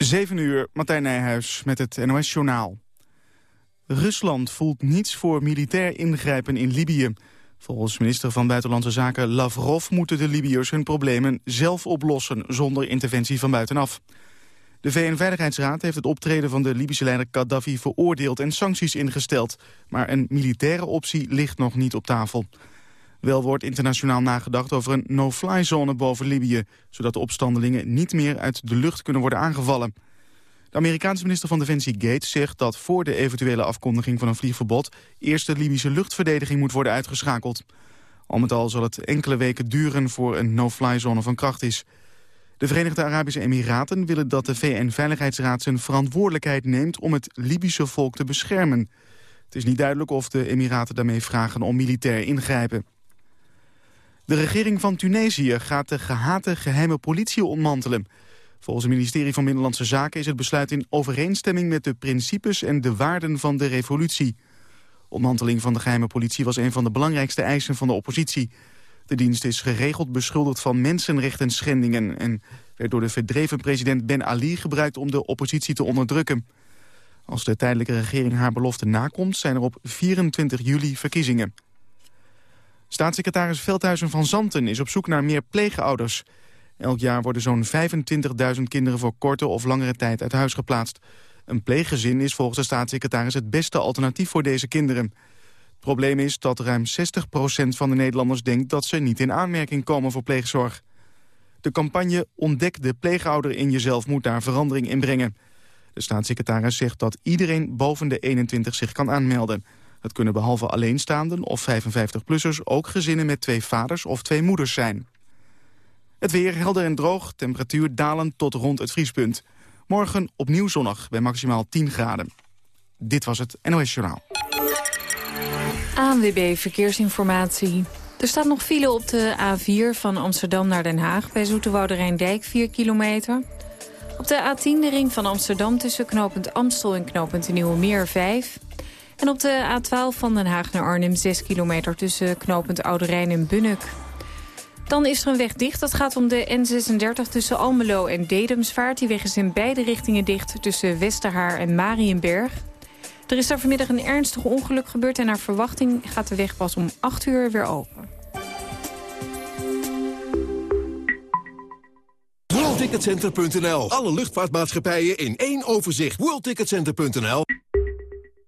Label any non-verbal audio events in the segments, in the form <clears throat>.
7 uur, Martijn Nijhuis met het NOS-journaal. Rusland voelt niets voor militair ingrijpen in Libië. Volgens minister van Buitenlandse Zaken Lavrov moeten de Libiërs hun problemen zelf oplossen zonder interventie van buitenaf. De VN-veiligheidsraad heeft het optreden van de Libische leider Gaddafi veroordeeld en sancties ingesteld. Maar een militaire optie ligt nog niet op tafel. Wel wordt internationaal nagedacht over een no-fly-zone boven Libië... zodat de opstandelingen niet meer uit de lucht kunnen worden aangevallen. De Amerikaanse minister van Defensie Gates zegt dat voor de eventuele afkondiging van een vliegverbod... eerst de Libische luchtverdediging moet worden uitgeschakeld. Al met al zal het enkele weken duren voor een no-fly-zone van kracht is. De Verenigde Arabische Emiraten willen dat de VN-veiligheidsraad zijn verantwoordelijkheid neemt om het Libische volk te beschermen. Het is niet duidelijk of de Emiraten daarmee vragen om militair ingrijpen. De regering van Tunesië gaat de gehate geheime politie ontmantelen. Volgens het ministerie van Binnenlandse Zaken is het besluit in overeenstemming met de principes en de waarden van de revolutie. Ontmanteling van de geheime politie was een van de belangrijkste eisen van de oppositie. De dienst is geregeld beschuldigd van mensenrechten schendingen... en werd door de verdreven president Ben Ali gebruikt om de oppositie te onderdrukken. Als de tijdelijke regering haar belofte nakomt... zijn er op 24 juli verkiezingen. Staatssecretaris Veldhuizen van Zanten is op zoek naar meer pleegouders. Elk jaar worden zo'n 25.000 kinderen voor korte of langere tijd uit huis geplaatst. Een pleeggezin is volgens de staatssecretaris het beste alternatief voor deze kinderen. Het probleem is dat ruim 60% van de Nederlanders denkt dat ze niet in aanmerking komen voor pleegzorg. De campagne Ontdek de pleegouder in jezelf moet daar verandering in brengen. De staatssecretaris zegt dat iedereen boven de 21 zich kan aanmelden. Het kunnen behalve alleenstaanden of 55-plussers ook gezinnen met twee vaders of twee moeders zijn. Het weer helder en droog, temperatuur dalend tot rond het vriespunt. Morgen opnieuw zonnig bij maximaal 10 graden. Dit was het NOS Journaal. ANWB Verkeersinformatie. Er staat nog file op de A4 van Amsterdam naar Den Haag... bij Zoeterwoude Rijndijk, 4 kilometer. Op de A10 de ring van Amsterdam tussen knooppunt Amstel en knooppunt Nieuwe Meer 5... En op de A12 van Den Haag naar Arnhem 6 kilometer tussen knooppunt Oude Rijn en Bunnik. Dan is er een weg dicht. Dat gaat om de N36 tussen Almelo en Dedemsvaart. Die weg is in beide richtingen dicht tussen Westerhaar en Marienberg. Er is daar vanmiddag een ernstig ongeluk gebeurd... en naar verwachting gaat de weg pas om 8 uur weer open. WorldTicketCenter.nl. Alle luchtvaartmaatschappijen in één overzicht. WorldTicketCenter.nl.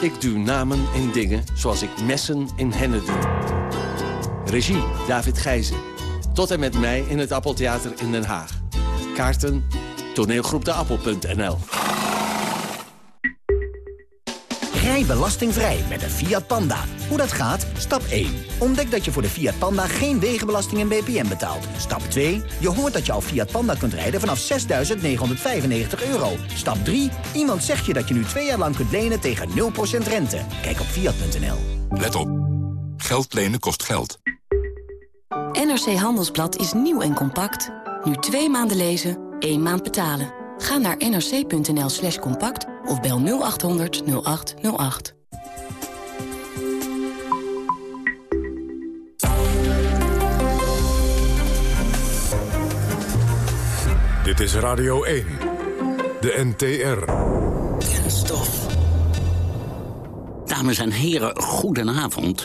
Ik duw namen in dingen zoals ik messen in hennen doe. Regie David Gijzen. Tot en met mij in het Appeltheater in Den Haag. Kaarten toneelgroepdeappel.nl Rij belastingvrij met een Fiat Panda. Hoe dat gaat? Stap 1. Ontdek dat je voor de Fiat Panda geen wegenbelasting en BPM betaalt. Stap 2. Je hoort dat je al Fiat Panda kunt rijden vanaf 6.995 euro. Stap 3. Iemand zegt je dat je nu twee jaar lang kunt lenen tegen 0% rente. Kijk op Fiat.nl. Let op. Geld lenen kost geld. NRC Handelsblad is nieuw en compact. Nu twee maanden lezen, één maand betalen. Ga naar nrc.nl slash compact of bel 0800 0808. Dit is Radio 1. De NTR. Kenstof. Dames en heren, goedenavond.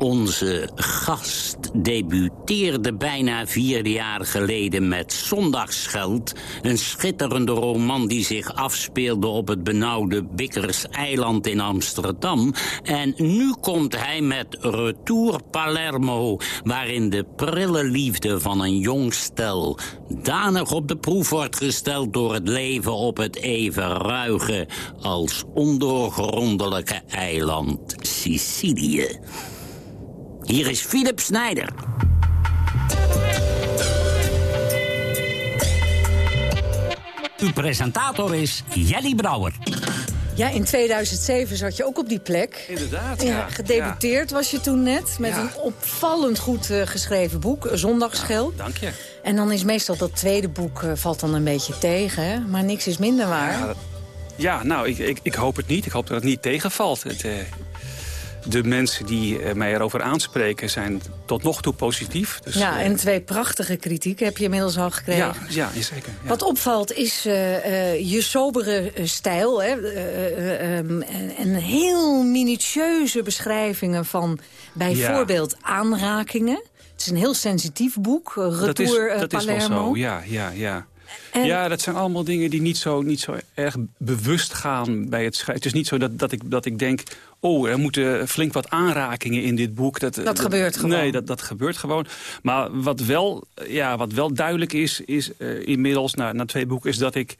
Onze gast debuteerde bijna vier jaar geleden met Zondagsgeld. Een schitterende roman die zich afspeelde op het benauwde Bikkers-eiland in Amsterdam. En nu komt hij met Retour Palermo... waarin de prille liefde van een jong stel... danig op de proef wordt gesteld door het leven op het even ruige... als ondoorgrondelijke eiland Sicilië. Hier is Philip Snijder. Uw presentator is Jelly Brouwer. Ja, in 2007 zat je ook op die plek. Inderdaad, ja. ja. Gedebuteerd was je toen net met Ja. een opvallend goed eh, geschreven boek, Zondagsgeld. Dank je. En dan is meestal dat tweede boek eh, valt dan een beetje tegen, hè? maar niks is minder waar. Ja, dat- ja nou, ik, ik, ik hoop het niet. Ik hoop dat het niet tegenvalt. Het, eh, de mensen die eh, mij erover aanspreken zijn tot nog toe positief. Dus, ja, eh, en twee prachtige kritieken heb je inmiddels al gekregen. ja, ja, zeker. Ja. Wat opvalt is eh, je sobere stijl. Hè? Eh, eh, ehm, en, heel minutieuze beschrijvingen van bijvoorbeeld aanrakingen. Het is een heel sensitief boek, Retour dat is, eh, dat is Palermo. wel zo, ja, ja, ja. En- Ja, dat zijn allemaal dingen die niet zo, niet zo erg bewust gaan bij het schrijven. Het is niet zo dat, dat, ik, dat ik denk... oh, er moeten flink wat aanrakingen in dit boek. Dat, gebeurt gewoon. Nee, dat, dat gebeurt gewoon. Maar wat wel, ja, wat wel duidelijk is, is eh, inmiddels na, na twee boeken... is dat ik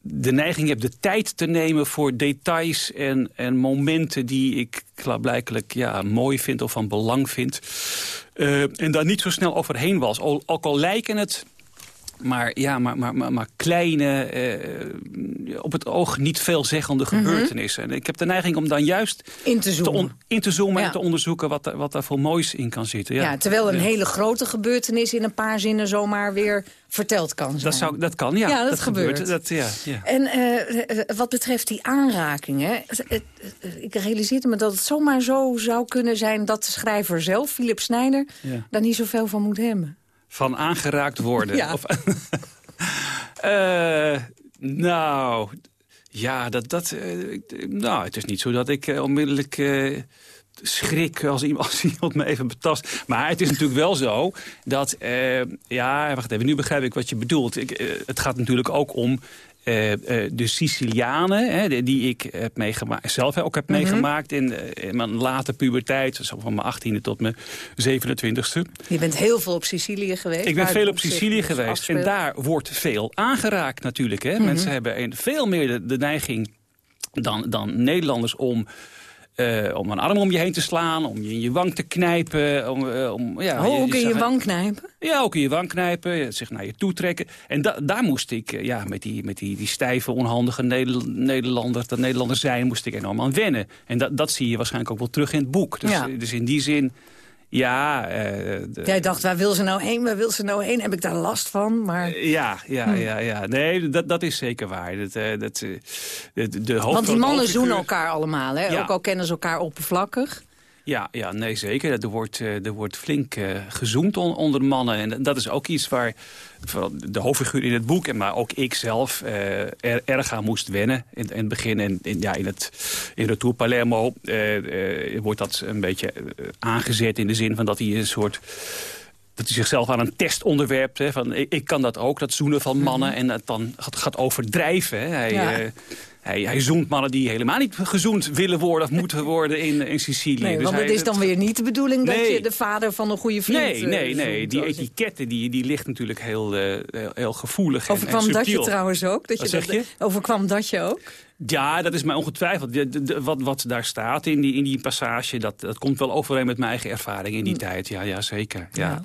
de neiging heb de tijd te nemen voor details en, en momenten... die ik klaarblijkelijk ja, mooi vind of van belang vind. Eh, en daar niet zo snel overheen was. Ook al lijken het maar, ja, maar, maar, maar, maar kleine, eh, op het oog niet veelzeggende gebeurtenissen. En ik heb de neiging om dan juist Mhm. In te zoomen. on- in te zoomen Ja. en te onderzoeken wat, wat daar voor moois in kan zitten. Ja, Ja, terwijl een Ja. hele grote gebeurtenis in een paar zinnen zomaar weer verteld kan zijn. Dat, zou, dat kan, ja. Ja, dat gebeurt. Dat, ja, ja. En eh, eh, wat betreft die aanrakingen... ik realiseerde me dat het zomaar zo zou kunnen zijn... dat de schrijver zelf, Philip Snijder, daar niet zoveel van moet hebben. Van aangeraakt worden. Ja. Of, <laughs> Eh, nou, ja, dat, dat, eh, nou, het is niet zo dat ik eh, onmiddellijk schrik als iemand, <laughs> als iemand me even betast. Maar het is natuurlijk wel zo dat, ja, wacht even, nu begrijp ik wat je bedoelt. Ik, het gaat natuurlijk ook om eh, eh, de Sicilianen, hè, die- ik heb meegemaakt, zelf ook heb Mhm. meegemaakt in, eh, in mijn late puberteit, zo van mijn 18e tot mijn 27e. Je bent heel veel op Sicilië geweest. Ik ben veel op Sicilië geweest afspeelt. en daar wordt veel aangeraakt natuurlijk. Hè? Mhm. Mensen hebben een, veel meer de, de neiging dan, dan Nederlanders om... eh, om een arm om je heen te slaan, om je in je wang te knijpen. Om, eh, om, ja, Oh, ook in je wang knijpen? Ja, ook in je wang knijpen, zich naar je toe trekken. En da- daar moest ik, eh, ja, met die, met die, die stijve, onhandige Neder- Nederlander, dat Nederlander zijn, moest ik enorm aan wennen. En dat, dat zie je waarschijnlijk ook wel terug in het boek. Dus, Ja. dus in die zin, ja... eh, de- Jij dacht, waar wil ze nou heen, waar wil ze nou heen? Heb ik daar last van? Maar... Ja, ja, Hm. ja, ja. Nee, dat, dat is zeker waar. Dat, eh, dat, eh, de, de, de Want die mannen zoenen elkaar allemaal, hè? Ja. Ook al kennen ze elkaar oppervlakkig. Ja, ja, nee, zeker. Er wordt, eh, er wordt flink eh, gezoend on- onder mannen. En dat is ook iets waar de hoofdfiguur in het boek... en maar ook ik zelf eh, er, erg aan moest wennen in, in het begin. En in, ja, in, het, in Retour Palermo wordt dat een beetje aangezet... in de zin van dat hij een soort dat hij zichzelf aan een test onderwerpt. Hè, van, ik, ik kan dat ook, dat zoenen van mannen. En dat dan gaat, gaat overdrijven. Hè. Hij, Ja. Hij, hij zoent mannen die helemaal niet gezoend willen worden... of moeten <laughs> worden in, in Sicilië. Nee, Dus want het is dan weer niet de bedoeling dat je de vader van een goede vriend Nee, nee, eh, nee. zoent, Die etiketten die, die ligt natuurlijk heel, eh, heel, heel gevoelig en, en Overkwam dat je trouwens ook? Dat je dat- je? Overkwam dat je ook? Ja, dat is mij ongetwijfeld. De- de- de- wat, wat daar staat in die, in die passage, dat, dat komt wel overeen met mijn eigen ervaring in die Hm. tijd. Ja, ja zeker. Ja.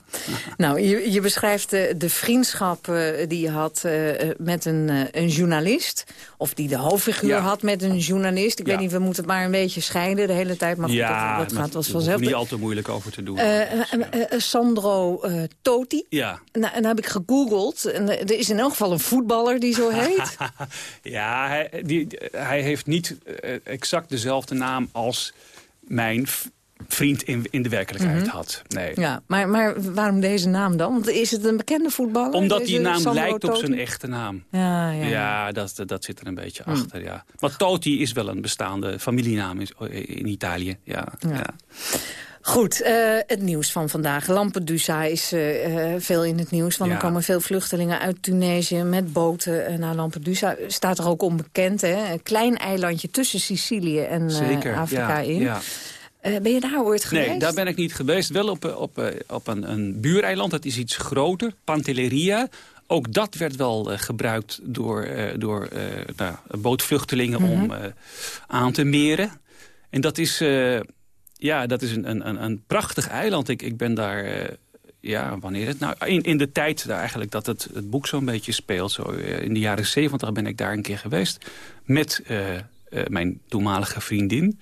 Nou, je, je beschrijft de, de vriendschap eh, die je had eh, eh, met een, eh, een journalist. Of die de hoofdfiguur Ja. had met een journalist. Ik Ja. weet niet, we moeten het maar een beetje scheiden de hele tijd. Maar goed, dat, dat gaat wel vanzelf. niet al te moeilijk over te doen. Eh, eh, eh, eh, Sandro eh, Toti. ja. Nou, en dan heb ik gegoogeld. En eh, er is in elk geval een voetballer die zo heet. <laughs> ja, hij, die, hij heeft niet eh, exact dezelfde naam als mijn vriend in, in de werkelijkheid Mhm. had. Nee. ja, maar, maar waarom deze naam dan? Want is het een bekende voetballer? Omdat die naam Sandro lijkt op zijn echte naam. Ja, ja. Ja, dat, dat, zit er een beetje Hm. achter, ja. Maar Toti is wel een bestaande familienaam in, in Italië, ja. Ja. ja. Goed, eh, het nieuws van vandaag. Lampedusa is eh, eh, veel in het nieuws. Want Ja. er komen veel vluchtelingen uit Tunesië met boten naar Lampedusa. Staat er ook onbekend, hè? Een klein eilandje tussen Sicilië en Zeker, Afrika ja, in. ja. Ben je daar ooit geweest? Nee, daar ben ik niet geweest. Wel op, op, op een, een buureiland, dat is iets groter, Pantelleria. Ook dat werd wel gebruikt door, eh, door nou, bootvluchtelingen Mhm. om eh, aan te meren. En dat is, ja, dat is een, een, een- prachtig eiland. Ik, ik ben daar, eh, ja, wanneer het nou... In, in de tijd daar eigenlijk dat het, het boek zo'n beetje speelt. Zo, eh, in de jaren zeventig ben ik daar een keer geweest. Met... eh, mijn toenmalige vriendin.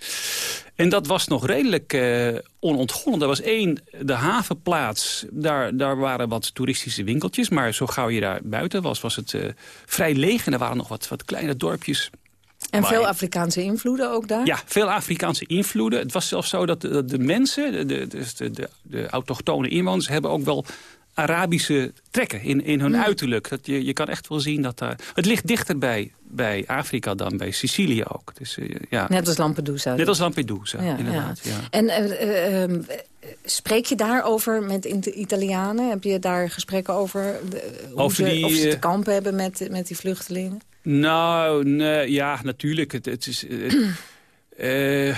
En dat was nog redelijk onontgonnen. Er was één, de havenplaats, daar, daar waren wat toeristische winkeltjes. Maar zo gauw je daar buiten was, was het vrij leeg. En er waren nog wat, wat kleine dorpjes en veel Afrikaanse invloeden ook daar? Ja, veel Afrikaanse invloeden. Het was zelfs zo dat de, de mensen, de, de, de, de autochtone inwoners... hebben ook wel Arabische trekken in, in hun hmm. uiterlijk. Dat je, je kan echt wel zien dat daar... Het ligt dichter bij, bij Afrika dan bij Sicilië ook. Dus, uh, ja. Net als Lampedusa. Net als Lampedusa, ja, inderdaad. Ja. En uh, uh, spreek je daarover met Italianen? Heb je daar gesprekken over? Hoe over ze, die, of ze te kampen hebben met, met die vluchtelingen? Nou, nee, ja, natuurlijk. Het, het is... Uh, <clears throat>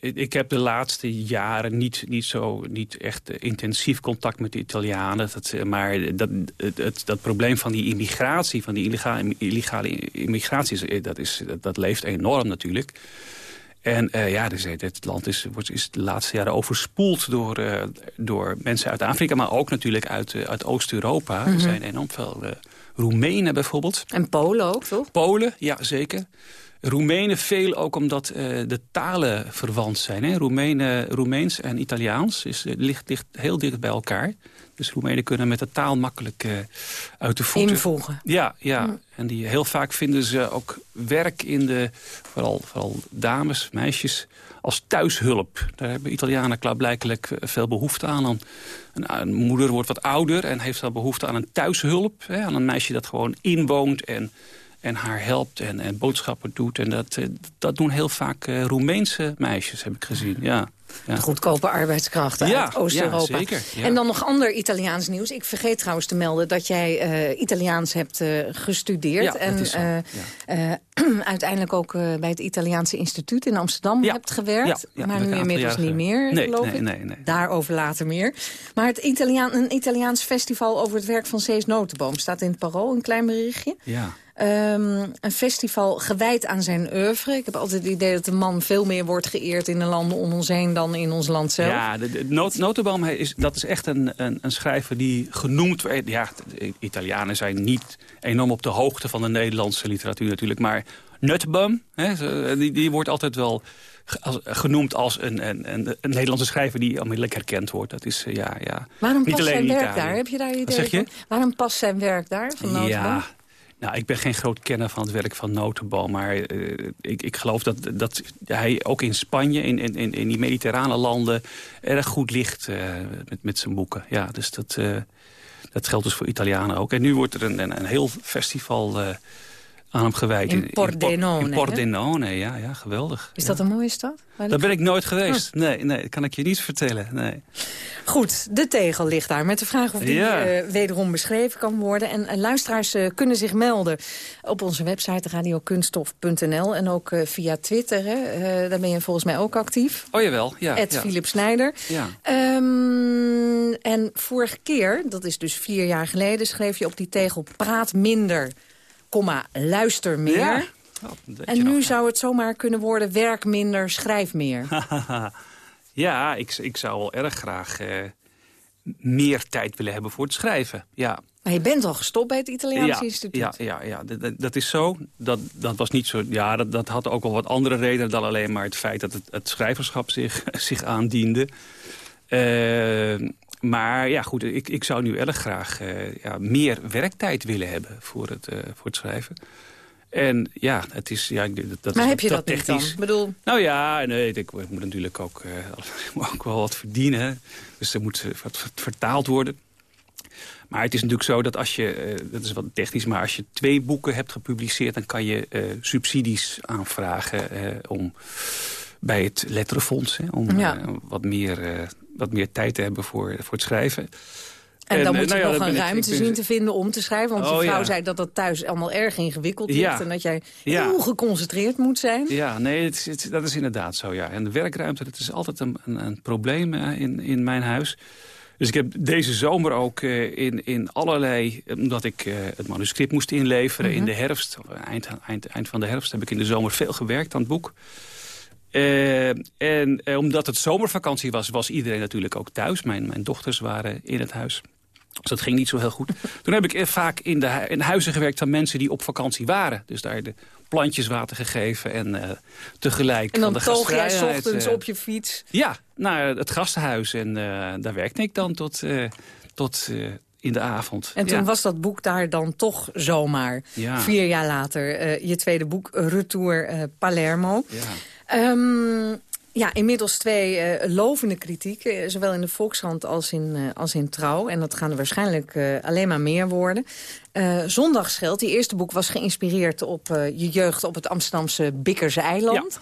ik heb de laatste jaren niet, niet, zo, niet echt intensief contact met de Italianen. Dat, eh, maar dat, het, dat probleem van die immigratie, van die illegale, illegale immigratie, eh, dat, is, dat, leeft enorm natuurlijk. En uh, ja, dus het land is, wordt, is de laatste jaren overspoeld door, uh, door mensen uit Afrika... maar ook natuurlijk uit, uh, uit Oost-Europa. Er mhm. zijn enorm veel Roemenen bijvoorbeeld. En Polen ook, toch? Polen, ja, zeker. Roemenen veel ook omdat uh, de talen verwant zijn. Hè? Roemenen, Roemeens en Italiaans is, uh, ligt, ligt, heel dicht bij elkaar. Dus Roemenen kunnen met de taal makkelijk uh, uit de voeten. Invoegen. Ja, ja. En die, heel vaak vinden ze ook werk in de, vooral, vooral dames, meisjes, als thuishulp. Daar hebben Italianen klaarblijkelijk veel behoefte aan. Een, een, moeder wordt wat ouder en heeft dan behoefte aan een thuishulp. Hè? Aan een meisje dat gewoon inwoont en en haar helpt en, en boodschappen doet. En dat, eh, dat doen heel vaak uh, Roemeense meisjes, heb ik gezien. Ja. Ja. Goedkope arbeidskrachten ja, uit Oost-Europa. Ja. En dan nog ander Italiaans nieuws. Ik vergeet trouwens te melden dat jij uh, Italiaans hebt uh, gestudeerd. en uh, <clears throat> uiteindelijk ook bij het Italiaanse instituut in Amsterdam hebt gewerkt. maar nu inmiddels niet meer, nee, geloof nee, ik. Nee, nee. Daarover later meer. Maar het Italiaan, een Italiaans festival over het werk van Cees Notenboom... staat in het Parool, een klein berichtje. Ja. Um, een festival gewijd aan zijn oeuvre. Ik heb altijd het idee dat de man veel meer wordt geëerd in de landen om ons heen dan in ons land zelf. Ja, de, de Notenboom is, dat is echt een, een, een schrijver die genoemd wordt. Ja, Italianen zijn niet enorm op de hoogte van de Nederlandse literatuur natuurlijk. Maar Nutboom, hè, die, die wordt altijd wel genoemd als een, een, een, een, Nederlandse schrijver die onmiddellijk herkend wordt. Dat is, uh, ja, ja. Waarom past zijn werk daar? Heb je daar idee van? Waarom past zijn werk daar van? Ja, nou, ik ben geen groot kenner van het werk van Notenboom. Maar uh, ik, ik geloof dat, dat hij ook in Spanje, in, in, in die mediterrane landen... erg goed ligt uh, met, met zijn boeken. Ja, dus dat, uh, dat geldt dus voor Italianen ook. En nu wordt er een, een, een heel festival aan hem gewijd. In Pordenone. In, Pordenone, ja, ja, geweldig. Is dat een mooie stad? Daar ben ik nooit geweest. Oh. Nee, nee, dat kan ik je niet vertellen. Nee. Goed, de tegel ligt daar met de vraag of die uh, wederom beschreven kan worden. En uh, luisteraars uh, kunnen zich melden op onze website radiokunstof.nl. En ook via Twitter, hè. daar ben je volgens mij ook actief. Oh jawel, ja. Ed ja. Philip Snijder. Ja. Um, en vorige keer, dat is dus vier jaar geleden, schreef je op die tegel praat minder komma, luister meer. Ja. Oh, en nu zou het zomaar kunnen worden werk minder, schrijf meer. <laughs> ja, ik, ik zou wel erg graag uh, meer tijd willen hebben voor het schrijven. Ja. Maar je bent al gestopt bij het Italiaanse instituut. Ja, ja, ja dat, dat, is zo. Dat, dat was niet zo. Ja, dat, dat had ook wel wat andere redenen dan alleen maar het feit dat het, het schrijverschap zich, <laughs> zich aandiende. Uh, maar ja, goed, ik, ik zou nu erg graag uh, ja, meer werktijd willen hebben voor het, uh, voor het schrijven. En ja, het is... Ja, dat, maar heb je dat, technisch. niet dan? Bedoel... Nou ja, nee, ik, ik moet natuurlijk ook, <laughs> uh, ook wel wat verdienen. Dus er moet wat vertaald worden. Maar het is natuurlijk zo dat als je, dat is wat technisch, maar als je twee boeken hebt gepubliceerd... dan kan je subsidies aanvragen om bij het Letterenfonds... Hè, om wat meer wat meer tijd te hebben voor, voor het schrijven. En, dan moet je nou nog een ruimte zien te vinden om te schrijven. Want oh, je vrouw zei dat dat thuis allemaal erg ingewikkeld is. En dat jij heel geconcentreerd moet zijn. Ja, nee, het, dat is inderdaad zo. Ja. En de werkruimte, dat is altijd een, een, een probleem in, in mijn huis. Dus ik heb deze zomer ook in, in allerlei... Omdat ik het manuscript moest inleveren in mhm. de herfst. Eind, eind, eind van de herfst heb ik in de zomer veel gewerkt aan het boek. Uh, en uh, omdat het zomervakantie was, was iedereen natuurlijk ook thuis. Mijn, mijn dochters waren in het huis. Dus dat ging niet zo heel goed. Toen heb ik vaak in de, in huizen gewerkt van mensen die op vakantie waren. Dus daar de plantjes water gegeven en uh, tegelijk En dan toog jij ochtends eh, op je fiets. Ja, naar het gastenhuis. En eh, daar werkte ik dan tot, eh, tot eh, in de avond. En toen ja. was dat boek daar dan toch zomaar. Ja. Vier jaar later, eh, je tweede boek, Retour eh, Palermo. Ja. Ehm, ja, inmiddels twee eh, lovende kritieken. Zowel in de Volkskrant als in, eh, als in Trouw. En dat gaan er waarschijnlijk eh, alleen maar meer worden. Eh Zondagsgeld, die eerste boek was geïnspireerd op eh, je jeugd op het Amsterdamse Bikkerse eiland.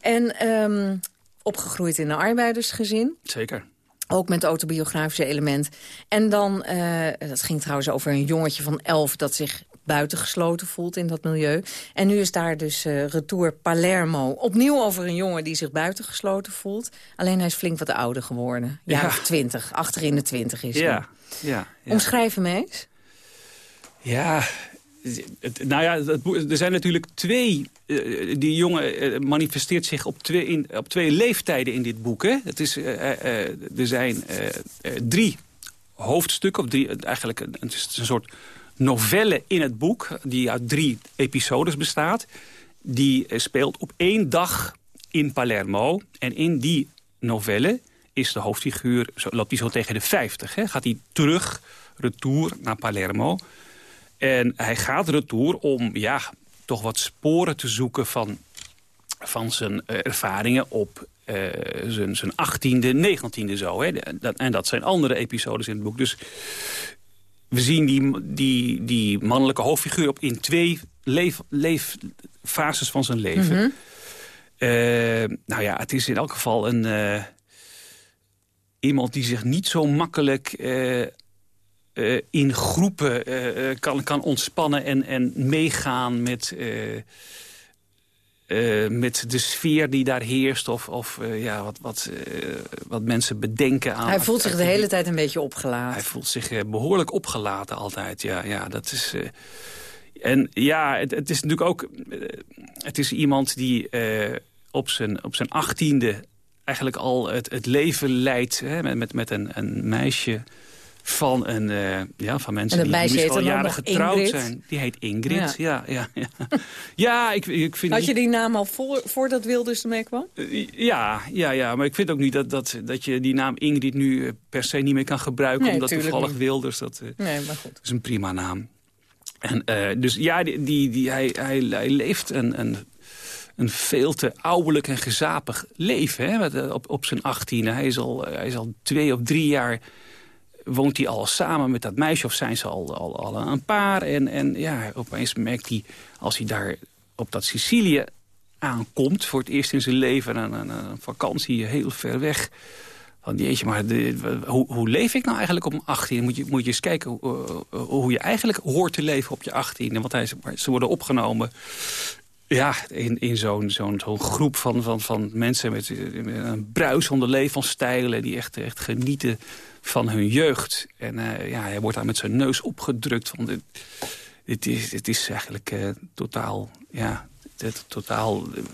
En ehm, opgegroeid in een arbeidersgezin. Zeker. Ook met autobiografische element. En dan, eh, dat ging trouwens over een jongetje van elf... dat zich buitengesloten voelt in dat milieu. En nu is daar dus eh, Retour Palermo. Opnieuw over een jongen die zich buitengesloten voelt. Alleen hij is flink wat ouder geworden. Ja. of twintig, achter in de twintig is hij. Ja, ja, ja. Omschrijf hem eens. Ja, het, nou ja, het er zijn natuurlijk twee... eh, die jongen eh, manifesteert zich op twee, in, op twee leeftijden in dit boek. Hè? Het is, er zijn drie hoofdstukken, of drie, eigenlijk een, het is een soort novelle in het boek... die uit drie episodes bestaat. Die eh, speelt op één dag in Palermo. En in die novelle is de hoofdfiguur, zo, loopt hij zo tegen de 50. Hè? Gaat hij terug, retour naar Palermo... En hij gaat retour om ja, toch wat sporen te zoeken van, van zijn eh, ervaringen op eh, zijn, zijn 18e, 19e zo. Hè. En dat zijn andere episodes in het boek. Dus we zien die, die, die mannelijke hoofdfiguur op in twee leef, leeffases van zijn leven. Mhm. Eh, nou ja, het is in elk geval een... eh, iemand die zich niet zo makkelijk eh, in groepen kan, kan ontspannen en, en meegaan met, eh, met de sfeer die daar heerst. Of, of eh, ja, wat, wat, eh, wat mensen bedenken aan... Hij voelt zich de hele tijd een beetje opgelaten. Hij voelt zich eh, behoorlijk opgelaten altijd, ja. ja dat is, en ja, het, het is natuurlijk ook... het is iemand die op zijn op zijn achttiende eigenlijk al het, het leven leidt... Hè, met, met, met een, een meisje van, een, eh, ja, van mensen die misschien al jaren getrouwd Ingrid? zijn. Die heet Ingrid, Ja. ja. Ja, ja, <laughs> ja. ik, ik vind Had je die naam al voor, voordat Wilders ermee kwam? eh, Ja, ja, ja, maar ik vind ook niet dat, dat, dat je die naam Ingrid nu eh, per se niet meer kan gebruiken. Nee, omdat toevallig niet. Wilders, dat, Nee, maar goed. is een prima naam. En, eh, dus ja, die, die, die, hij, hij, hij leeft een, een, een veel te ouderlijk en gezapig leven. Hè? Op, op zijn achttiende. Hij is, al, hij is al twee of drie jaar woont hij al samen met dat meisje of zijn ze al, al, al een paar. En, en ja, opeens merkt hij, als hij daar op dat Sicilië aankomt... voor het eerst in zijn leven, een, een, vakantie heel ver weg... Van jeetje, maar hoe, hoe leef ik nou eigenlijk op mijn 18? Moet je, moet je eens kijken hoe, uh, hoe je eigenlijk hoort te leven op je 18. Want hij, ze worden opgenomen ja, in, in zo'n zo'n zo'n groep van, van, van mensen met, met een bruisende levensstijlen... die echt, echt genieten van hun jeugd. En uh, ja, hij wordt daar met zijn neus opgedrukt. Van dit, dit, is, dit is eigenlijk uh, totaal, ja, dit, totaal uh,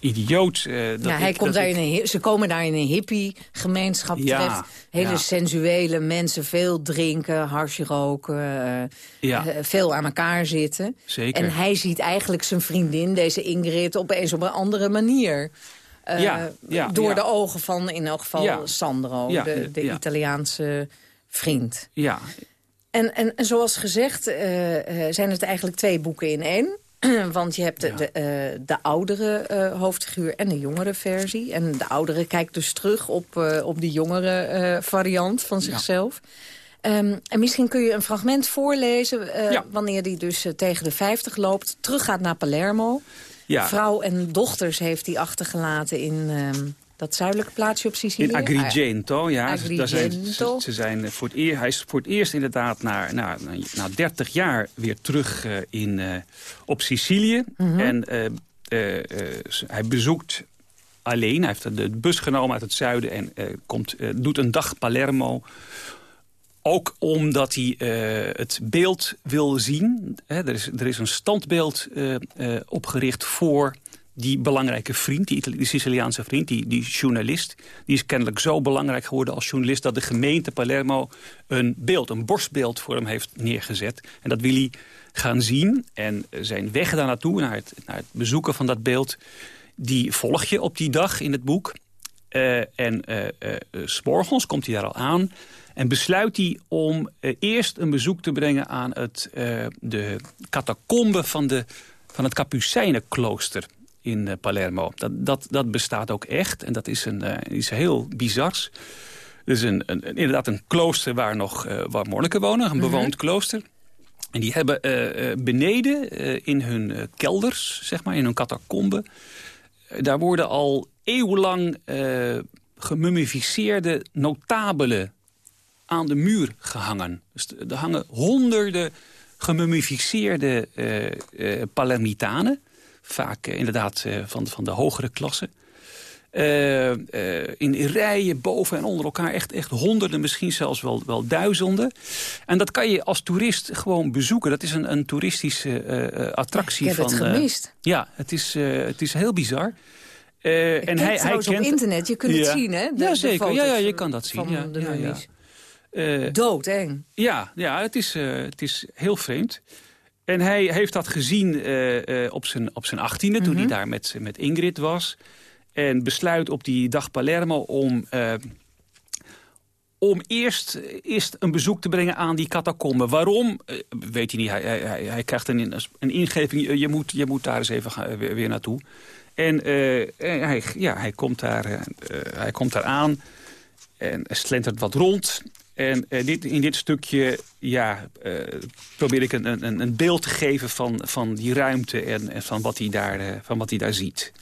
idioot. Dat ja, hij ik, komt daar ik... in een, ze komen daar in een hippie-gemeenschap Ja, terecht. Hele ja. sensuele mensen, veel drinken, harsje roken, Ja. veel aan elkaar zitten. Zeker. En hij ziet eigenlijk zijn vriendin, deze Ingrid, opeens op een andere manier. Uh, Ja, ja, door ja. de ogen van in elk geval. Sandro, de, de. Italiaanse vriend. Ja, En, en, en zoals gezegd eh, eh, zijn het eigenlijk twee boeken in één. <clears throat> Want je hebt de, de, eh, de oudere eh, hoofdfiguur en de jongere versie. En de oudere kijkt dus terug op, eh, op die jongere eh, variant van zichzelf. Ehm, en misschien kun je een fragment voorlezen... eh, Ja. wanneer die dus eh, tegen de 50 loopt, teruggaat naar Palermo. Ja. Vrouw en dochters heeft hij achtergelaten in ehm, dat zuidelijke plaatsje op Sicilië. In Agrigento, ja. Daar zijn, ze, Agrigento. ze zijn voor het eer, hij is voor het eerst inderdaad na, na, na 30 jaar weer terug eh, in, eh, op Sicilië. Mhm. En eh, hij bezoekt alleen. Hij heeft de bus genomen uit het zuiden en komt, doet een dag Palermo. Ook omdat hij eh, het beeld wil zien. Hè, er, is, er is een standbeeld eh, eh, opgericht voor die belangrijke vriend, die, Siciliaanse vriend, die, die journalist... die is kennelijk zo belangrijk geworden als journalist... dat de gemeente Palermo een beeld, een borstbeeld voor hem heeft neergezet. En dat wil hij gaan zien. En zijn weg daar naartoe, naar het, naar het bezoeken van dat beeld... die volg je op die dag in het boek. En uh, uh, komt hij daar al aan... En besluit hij om eerst een bezoek te brengen aan het, de catacombe van, de, van het Capucijnenklooster in Palermo. Dat, dat, dat bestaat ook echt en dat is, een, is heel bizars. Dus een, een, inderdaad een klooster waar nog waar monniken wonen, een bewoond mhm. klooster. En die hebben beneden in hun kelders, zeg maar, in hun catacombe... daar worden al eeuwenlang gemummificeerde notabelen aan de muur gehangen. Dus er hangen honderden gemummificeerde uh, uh, Palermitanen. Vaak inderdaad van, van de hogere klasse. in, in, rijen boven en onder elkaar. Echt, echt honderden, misschien zelfs wel, wel duizenden. En dat kan je als toerist gewoon bezoeken. Dat is een, een toeristische attractie. Ik heb van, het gemist. ja, het is, het is heel bizar. En hij, hij kent... op internet, je kunt het zien, hè? De, ja, zeker. ja, ja, je kan dat zien. ja, de ja, uh, Doodeng. Ja, ja het, is, uh, het is heel vreemd. En hij heeft dat gezien op zijn, op zijn achttiende, toen hij mhm. daar met, met Ingrid was. En besluit op die dag Palermo om om eerst, eerst een bezoek te brengen aan die catacomben. Waarom? weet hij niet. Hij, hij, hij krijgt een, een ingeving. Je moet, je moet daar eens even gaan, weer, weer naartoe. En hij, ja, hij, komt daar, hij komt daar aan en slentert wat rond. En uh, dit, in dit stukje ja, probeer ik een, een, een beeld te geven van, van die ruimte en, en van, wat hij daar, van wat hij daar ziet.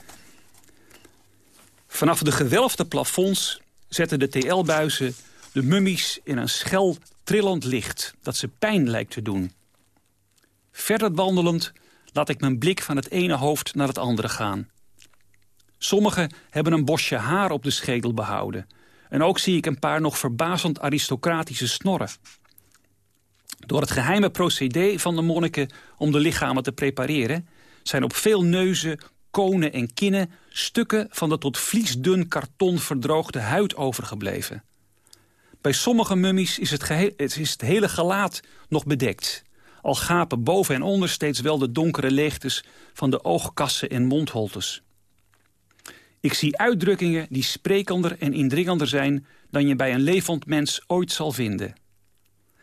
Vanaf de gewelfde plafonds zetten de TL-buizen de mummies in een schel trillend licht... dat ze pijn lijkt te doen. Verder wandelend laat ik mijn blik van het ene hoofd naar het andere gaan... Sommigen hebben een bosje haar op de schedel behouden. En ook zie ik een paar nog verbazend aristocratische snorren. Door het geheime procedé van de monniken om de lichamen te prepareren... zijn op veel neuzen, konen en kinnen stukken van de tot vliesdun karton verdroogde huid overgebleven. Bij sommige mummies is het, is het hele gelaat nog bedekt. Al gapen boven en onder steeds wel de donkere leegtes van de oogkassen en mondholtes. Ik zie uitdrukkingen die sprekender en indringender zijn... dan je bij een levend mens ooit zal vinden.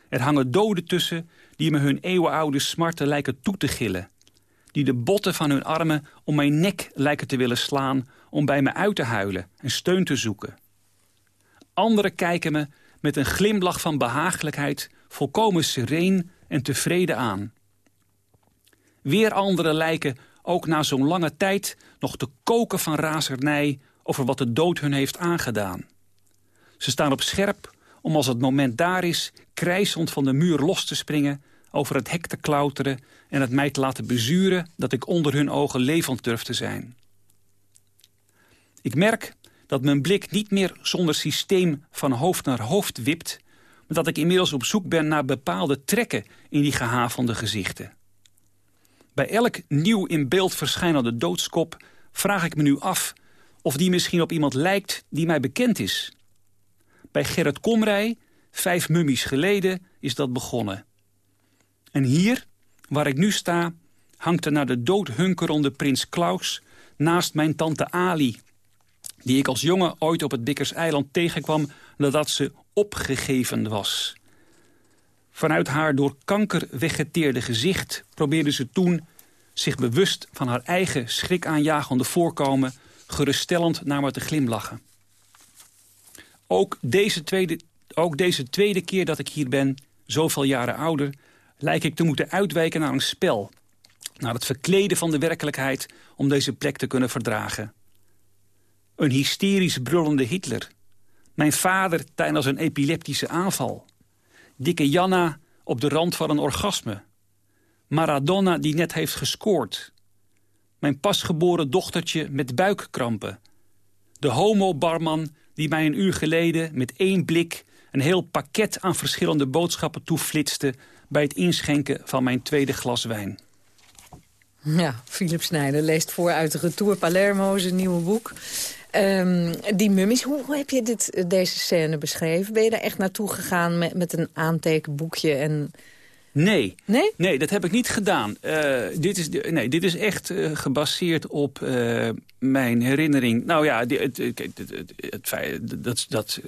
Er hangen doden tussen die me hun eeuwenoude smarten lijken toe te gillen. Die de botten van hun armen om mijn nek lijken te willen slaan... om bij me uit te huilen en steun te zoeken. Anderen kijken me met een glimlach van behagelijkheid... volkomen sereen en tevreden aan. Weer anderen lijken ook na zo'n lange tijd nog te koken van razernij over wat de dood hun heeft aangedaan. Ze staan op scherp om als het moment daar is krijsend van de muur los te springen, over het hek te klauteren en het mij te laten bezuren dat ik onder hun ogen levend durf te zijn. Ik merk dat mijn blik niet meer zonder systeem van hoofd naar hoofd wipt, maar dat ik inmiddels op zoek ben naar bepaalde trekken in die gehavende gezichten. Bij elk nieuw in beeld verschijnende doodskop vraag ik me nu af of die misschien op iemand lijkt die mij bekend is. Bij Gerrit Komrij, vijf mummies geleden, is dat begonnen. En hier, waar ik nu sta, hangt er naar de dood hunkerende prins Klaus... naast mijn tante Ali, die ik als jongen ooit op het Bikkerseiland tegenkwam... nadat ze opgegeven was. Vanuit haar door kanker weggeteerde gezicht probeerde ze toen zich bewust van haar eigen schrikaanjagende voorkomen... geruststellend naar me te glimlachen. Ook deze, tweede, ook deze tweede keer dat ik hier ben, zoveel jaren ouder... lijk ik te moeten uitwijken naar een spel. Naar het verkleden van de werkelijkheid om deze plek te kunnen verdragen. Een hysterisch brullende Hitler. Mijn vader tijdens een epileptische aanval. Dikke Janna op de rand van een orgasme. Maradona die net heeft gescoord. Mijn pasgeboren dochtertje met buikkrampen. De homo-barman die mij een uur geleden met één blik... een heel pakket aan verschillende boodschappen toeflitste... bij het inschenken van mijn tweede glas wijn. Ja, Philip Snijder leest voor uit Retour Palermo, zijn nieuwe boek. Um, die mummies, hoe, hoe, heb je dit, deze scène beschreven? Ben je daar echt naartoe gegaan met, met een aantekenboekje en... Nee. Nee? Nee, dat heb ik niet gedaan. Uh, dit, is, nee, dit is echt uh, gebaseerd op uh, mijn herinnering. Nou ja, die, het, het, het, het, feit dat... dat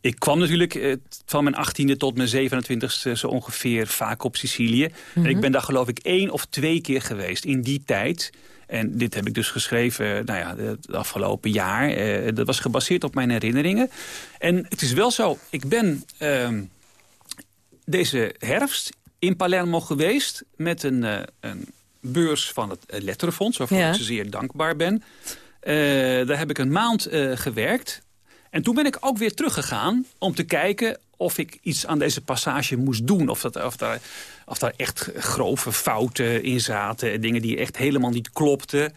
ik kwam natuurlijk van mijn 18e tot mijn 27e zo ongeveer vaak op Sicilië. Mm -hmm. En ik ben daar geloof ik één of twee keer geweest in die tijd. En dit heb ik dus geschreven nou ja, het afgelopen jaar. Uh, dat was gebaseerd op mijn herinneringen. En het is wel zo, ik ben uh, deze herfst in Palermo geweest... met een, uh, een beurs van het Letterenfonds, waarvoor ja. ik ze zeer dankbaar ben. daar heb ik een maand gewerkt. En toen ben ik ook weer teruggegaan om te kijken of ik iets aan deze passage moest doen. Of, dat, of, daar, of daar echt grove fouten in zaten. Dingen die echt helemaal niet klopten.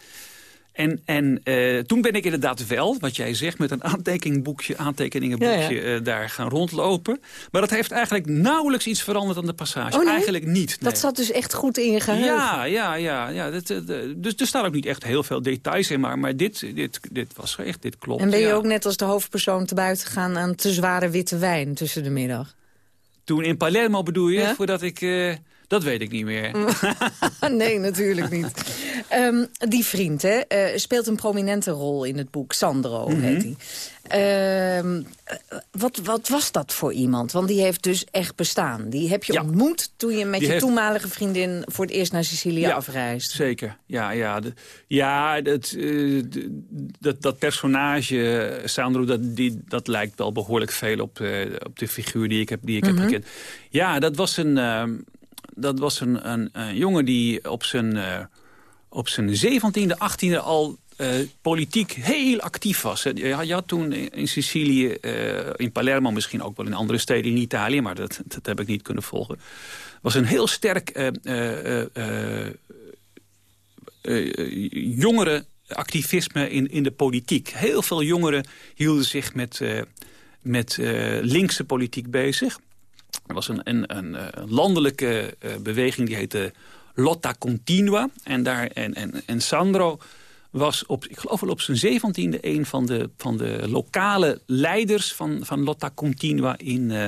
En, en uh, toen ben ik inderdaad wel, wat jij zegt, met een aantekeningboekje, aantekeningenboekje ja, ja. Uh, daar gaan rondlopen. Maar dat heeft eigenlijk nauwelijks iets veranderd aan de passage. Oh, nee? Eigenlijk niet. Nee. Dat zat dus echt goed in je geheugen. Ja, ja, ja. ja dat, uh, dus er staan ook niet echt heel veel details in. Maar, maar dit, dit, dit was echt, dit klopt. En ben je ja. ook net als de hoofdpersoon te buiten gegaan aan te zware witte wijn tussen de middag? Toen in Palermo bedoel je, voordat ik... Dat weet ik niet meer. <laughs> nee, natuurlijk niet. Um, die vriend hè, uh, speelt een prominente rol in het boek. Sandro mm -hmm. heet hij. Uh, wat, wat was dat voor iemand? Want die heeft dus echt bestaan. Die heb je ja. ontmoet toen je met die je heeft... toenmalige vriendin... voor het eerst naar Sicilië ja, afreist. Zeker, ja. Ja, de, ja dat, uh, dat, dat personage, Sandro, dat, die, dat lijkt wel behoorlijk veel op, uh, op de figuur die ik heb, die ik Mhm. mm -hmm. heb gekend. Ja, dat was een dat was een, een, een, jongen die op zijn, uh, op zijn 17e, 18e al uh, politiek heel actief was. Je had, toen in Sicilië, uh, in Palermo, misschien ook wel in andere steden in Italië... maar dat, dat heb ik niet kunnen volgen. was een heel sterk jongere activisme in, in de politiek. Heel veel jongeren hielden zich met, met linkse politiek bezig... Er was een, een, een, een landelijke uh, beweging die heette Lotta Continua. En, daar, en, en, en Sandro was op, ik geloof wel op zijn zeventiende... een van de, van de lokale leiders van, van Lotta Continua in, uh,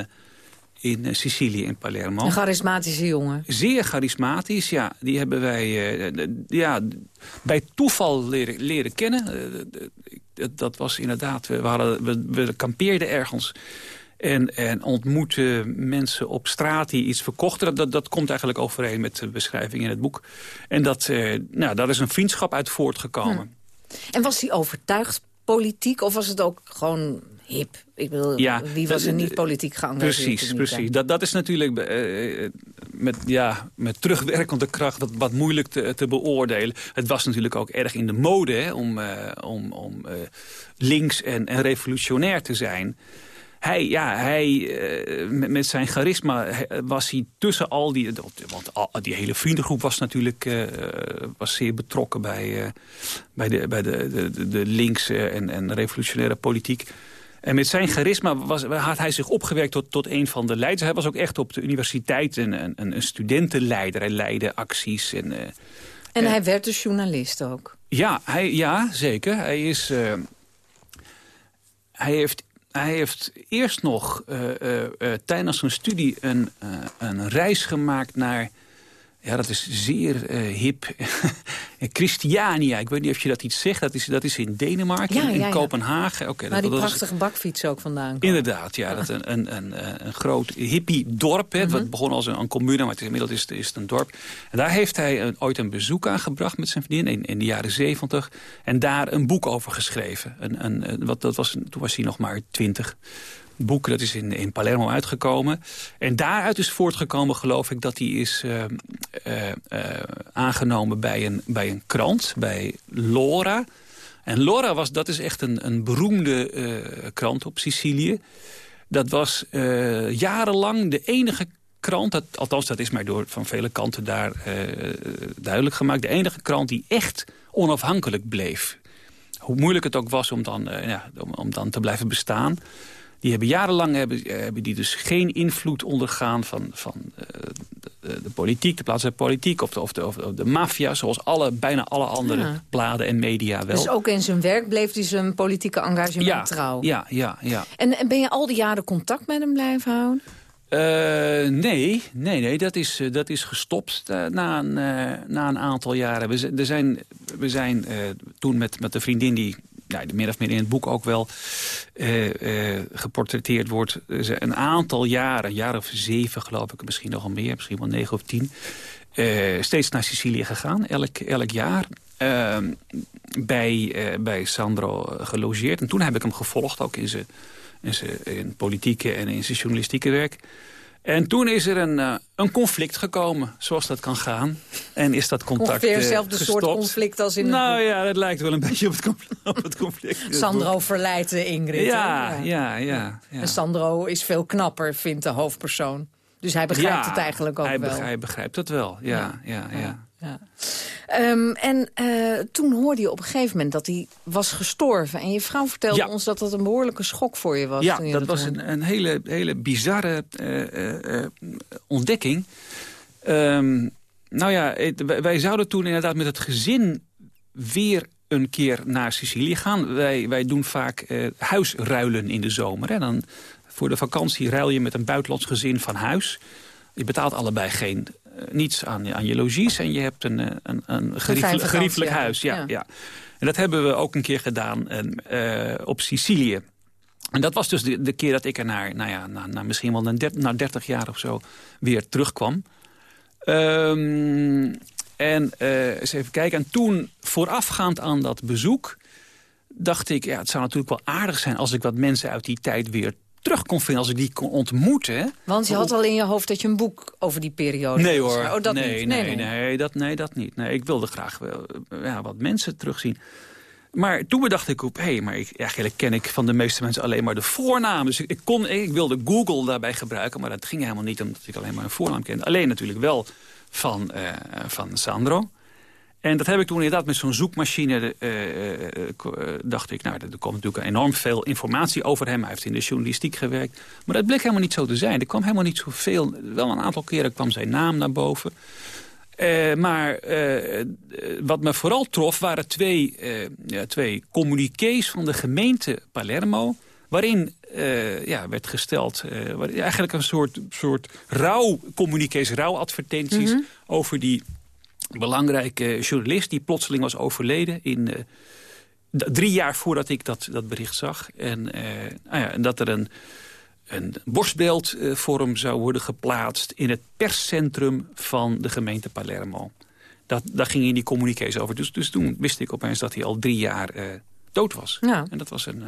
in Sicilië, in Palermo. Een charismatische jongen. Zeer charismatisch, ja. Die hebben wij uh, ja, bij toeval leren, leren kennen. Dat, dat was inderdaad, we, hadden, we, we kampeerden ergens... En, en ontmoeten mensen op straat die iets verkochten. Dat, dat komt eigenlijk overeen met de beschrijving in het boek. En dat, eh, nou, daar is een vriendschap uit voortgekomen. Hm. En was hij overtuigd politiek of was het ook gewoon hip? Ik bedoel, ja, wie was er niet politiek geëngageerd? Precies, precies. Dat, dat is natuurlijk uh, met, ja, met terugwerkende kracht wat, wat moeilijk te, te, beoordelen. Het was natuurlijk ook erg in de mode hè, om, uh, om, om links en, en revolutionair te zijn hij, ja, hij uh, met, met, zijn charisma was hij tussen al die... Want al, die hele vriendengroep was natuurlijk uh, was zeer betrokken bij, uh, bij, de, bij de, de, de linkse en, en revolutionaire politiek. En met zijn charisma was, had hij zich opgewerkt tot, tot een van de leiders. Hij was ook echt op de universiteit een, een, een studentenleider. Hij leidde acties. En, en hij werd dus journalist ook? Ja, hij, ja zeker. Hij is... hij heeft hij heeft eerst nog uh, uh, uh, tijdens zijn studie een, een reis gemaakt naar... Ja, dat is zeer hip. <laughs> Christiania, ik weet niet of je dat iets zegt. Dat is, dat is in Denemarken, ja, in, in ja, ja. Kopenhagen. Okay, Waar dat, die dat prachtige bakfiets ook vandaan komt. Inderdaad, ja. Dat een, een, een, een groot hippie-dorp. Mm -hmm. Het begon als een, een commune, maar het is, inmiddels is het, is het een dorp. En daar heeft hij een, ooit een bezoek aan gebracht met zijn vriendin in, in de jaren zeventig. En daar een boek over geschreven. Een, een, wat, dat was, toen was hij nog maar twintig boek, dat is in, in Palermo uitgekomen. En daaruit is voortgekomen, geloof ik, dat hij is uh, uh, uh, aangenomen bij een, bij een krant, bij Lora. En Lora, was, dat is echt een, een beroemde krant op Sicilië. Dat was jarenlang de enige krant, dat, althans dat is mij door van vele kanten daar duidelijk gemaakt... de enige krant die echt onafhankelijk bleef. Hoe moeilijk het ook was om dan, ja, om, om dan te blijven bestaan... Die hebben jarenlang hebben, hebben die dus geen invloed ondergaan van, van de, de, politiek, de plaatselijke politiek of de, of de, of de, maffia, zoals alle, bijna alle andere bladen en media wel. Dus ook in zijn werk bleef hij zijn politieke engagement ja, trouw? Ja, ja, ja. En, en ben je al die jaren contact met hem blijven houden? Uh, nee, nee, nee, dat is, dat is gestopt uh, na, een, na een aantal jaren. We, er zijn, we zijn toen met, met de vriendin die ja, meer of meer in het boek ook wel geportretteerd wordt... een aantal jaren, een jaar of zeven geloof ik, misschien nog al meer, misschien wel negen of tien... steeds naar Sicilië gegaan, elk, elk jaar. Ehm, bij, bij Sandro gelogeerd. En toen heb ik hem gevolgd, ook in zijn in zijn politieke en in zijn journalistieke werk. En toen is er een, uh, een conflict gekomen, zoals dat kan gaan. En is dat contact Ongeveer eh, dezelfde soort conflict als in Nou ja, het lijkt wel een <laughs> beetje op het, op het conflict. <laughs> Sandro verleidt Ingrid. Ja, ja, ja, ja, En Sandro is veel knapper, vindt de hoofdpersoon. Dus hij begrijpt het eigenlijk ook hij wel. Hij begrijpt het wel, ja, ja, ja. Ja. Um, en uh, toen hoorde je op een gegeven moment dat hij was gestorven. En je vrouw vertelde ons dat dat een behoorlijke schok voor je was. Ja, toen je dat, was een, een, hele, hele bizarre uh, uh, ontdekking. Um, nou ja, wij zouden toen inderdaad met het gezin weer een keer naar Sicilië gaan. Wij, wij doen vaak huisruilen in de zomer. Hè. Dan, voor de vakantie ruil je met een buitenlands gezin van huis. Je betaalt allebei geen eh, niets aan, aan je logies en je hebt een, eh, een, een geriefelijk, huis. Ja, ja. En dat hebben we ook een keer gedaan uh, op Sicilië. En dat was dus de, de keer dat ik er naar, nou ja, na, na misschien wel na 30 jaar of zo weer terugkwam. Um, en uh, eens even kijken. En toen, voorafgaand aan dat bezoek, dacht ik... ja, het zou natuurlijk wel aardig zijn als ik wat mensen uit die tijd weer terug kon vinden als ik die kon ontmoeten. Want je had al in je hoofd dat je een boek over die periode Nee hoor, oh, dat nee, niet. Nee, nee, nee, dat, nee, dat niet. Nee, ik wilde graag wel, ja, wat mensen terugzien. Maar toen bedacht ik op, hé, hey, maar ik, eigenlijk ken ik van de meeste mensen alleen maar de voornaam. Dus ik, kon, ik wilde Google daarbij gebruiken, maar dat ging helemaal niet omdat ik alleen maar een voornaam kende. Alleen natuurlijk wel van, uh, van Sandro. En dat heb ik toen inderdaad met zo'n zoekmachine, uh, uh, dacht ik, nou, er komt natuurlijk enorm veel informatie over hem. Hij heeft in de journalistiek gewerkt. Maar dat bleek helemaal niet zo te zijn. Er kwam helemaal niet zoveel, wel een aantal keren kwam zijn naam naar boven. maar wat me vooral trof waren twee, ja, twee communiqués van de gemeente Palermo... waarin ja, werd gesteld, eigenlijk een soort, soort rouwcommuniqués, rouwadvertenties... Mm over die belangrijke journalist die plotseling was overleden in... Uh, drie jaar voordat ik dat, dat bericht zag. En, uh, nou ja, en dat er een, een borstbeeld uh, voor hem zou worden geplaatst... in het perscentrum van de gemeente Palermo. Dat, daar ging in die communiqués over. Dus, dus toen wist ik opeens dat hij al drie jaar dood was. Ja. En dat was een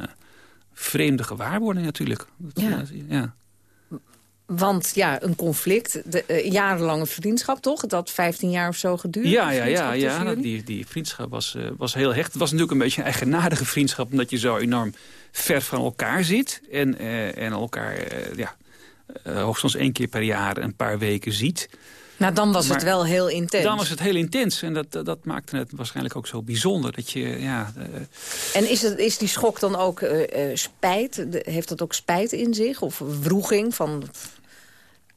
vreemde gewaarwording natuurlijk. Dat, ja. ja. Want ja, een conflict, de, uh, jarenlange vriendschap toch? Dat 15 jaar of zo geduurd? Ja, ja, ja, ja die, die vriendschap was, uh, was heel hecht. Het was natuurlijk een beetje een eigenaardige vriendschap... omdat je zo enorm ver van elkaar zit. En, uh, en elkaar ja, hoogstens één keer per jaar een paar weken ziet. Nou, dan was het wel heel intens. Dan was het heel intens. En dat, dat maakte het waarschijnlijk ook zo bijzonder. Dat je, ja, En is, het, is die schok dan ook spijt? heeft dat ook spijt in zich? Of wroeging van...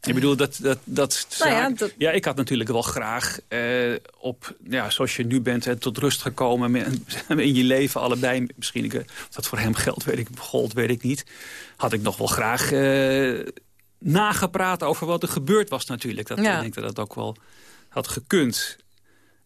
Ik bedoel, dat... dat, dat, nou ja, dat... ja, ik had natuurlijk wel graag uh, op, ja, zoals je nu bent, hè, tot rust gekomen <laughs> in je leven allebei. Misschien, ik, dat voor hem geldt, weet ik, gold, weet ik niet. Had ik nog wel graag uh, nagepraat over wat er gebeurd was natuurlijk. Dat, ja. Ik denk dat dat ook wel had gekund.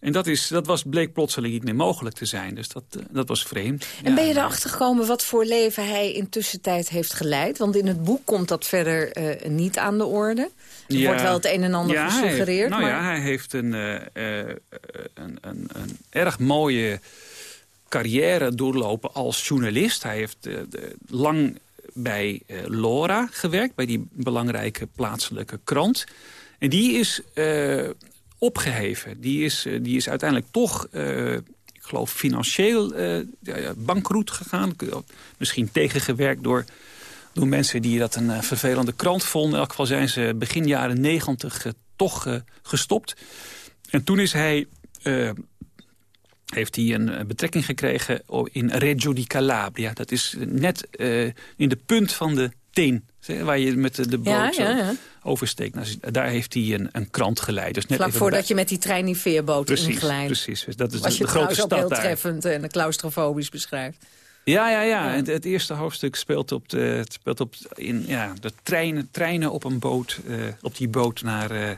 En dat, is, dat was, bleek plotseling niet meer mogelijk te zijn. Dus dat, uh, dat was vreemd. En ben je erachter gekomen wat voor leven hij in tussentijd heeft geleid? Want in het boek komt dat verder uh, niet aan de orde. Er ja, wordt wel het een en ander ja, gesuggereerd. nou maar... ja, hij heeft een, uh, een, een, een, erg mooie carrière doorlopen als journalist. Hij heeft lang bij Lora gewerkt, bij die belangrijke plaatselijke krant. En die is opgeheven. Die is, eh, die is uiteindelijk toch, uh, ik geloof, financieel uh, ja, bankroet gegaan. Misschien tegengewerkt door, door mensen die dat een vervelende krant vonden. In elk geval zijn ze begin jaren negentig toch gestopt. En toen is hij heeft hij een betrekking gekregen in Reggio di Calabria. Dat is net in de punt van de teen, waar je met de, boot ja, ja, ja. Oversteekt. Nou, daar heeft hij een, een krant geleid. Dus net Vlak voordat je met die trein die veerboot precies, ingeleid. Precies, dat is de, de grote stad daar. heel treffend en claustrofobisch beschrijft. Ja, ja, ja. Het, het, eerste hoofdstuk speelt op, de, het speelt op in, ja, de treinen, treinen op een boot, uh, op die boot naar, uh,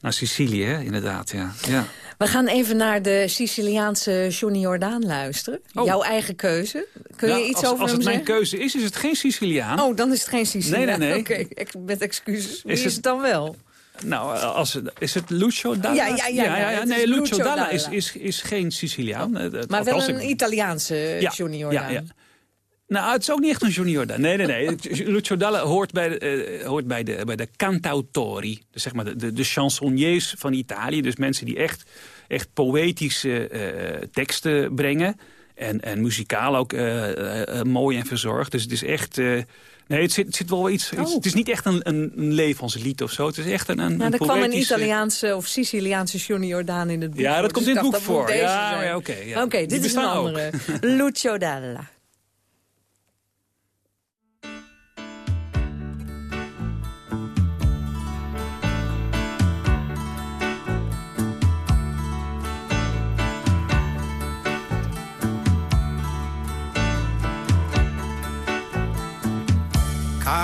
naar Sicilië, hè? inderdaad. Ja. Ja. We gaan even naar de Siciliaanse Johnny Jordaan luisteren. Oh. Jouw eigen keuze. Kun je iets als, over als hem het mijn keuze is, is het geen Siciliaan. Oh, dan is het geen Siciliaan. Nee, nee, nee. Oké, okay. met excuses. Wie is, het, het dan wel? Nou, als, is het Lucio Dalla? Ja, ja, ja. ja, ja nee, Lucio, Dalla, is, is, is geen Siciliaan. Oh. Maar wel een Italiaanse Johnny Jordaan. Ja, ja. Nou, het is ook niet echt een Johnny Jordaan. Nee, nee, nee. Lucio Dalla hoort bij de, uh, hoort bij de, bij de cantautori. Dus zeg maar de, de, de chansonniers van Italië. Dus mensen die echt, echt poëtische uh, teksten brengen. En, en muzikaal ook uh, mooi en verzorgd. Dus het is echt... Nee, het zit, het zit wel iets, oh. Het is niet echt een, een levenslied of zo. Het is echt een, een, ja, er kwam een Italiaanse of Siciliaanse Johnny Jordaan in het boek. Ja, dat komt in het boek voor. Ja, ja oké. ja. Oké, dit is een andere. Lucio Dalla.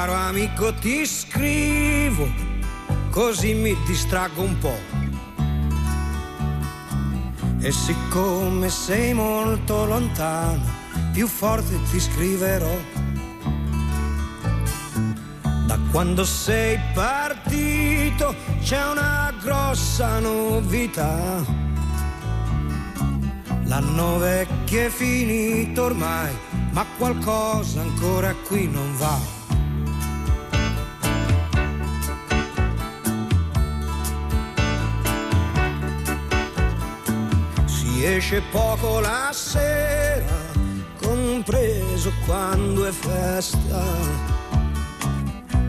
Caro amico ti scrivo, così mi distraggo un po'. E siccome sei molto lontano, più forte ti scriverò. Da quando sei partito c'è una grossa novità. L'anno vecchio è finito ormai, ma qualcosa ancora qui non va. Esce poco la sera, compreso quando è festa.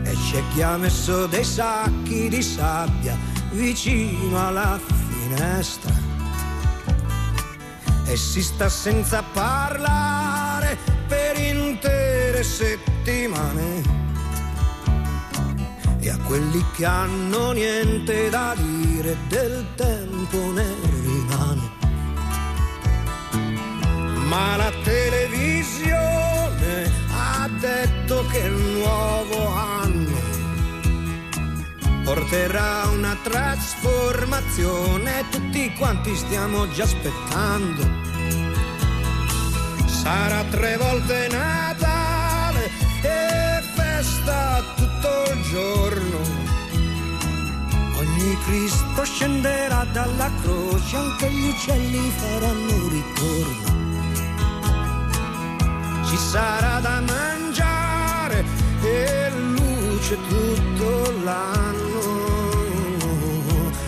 E c'è chi ha messo dei sacchi di sabbia vicino alla finestra. E si sta senza parlare per intere settimane. E a quelli che hanno niente da dire del tempo ne ma la televisione ha detto che il nuovo anno porterà una trasformazione, tutti quanti stiamo già aspettando. Sarà tre volte Natale e festa tutto il giorno. Ogni Cristo scenderà dalla croce, anche gli uccelli faranno ritorno sarà da mangiare e luce tutto l'anno.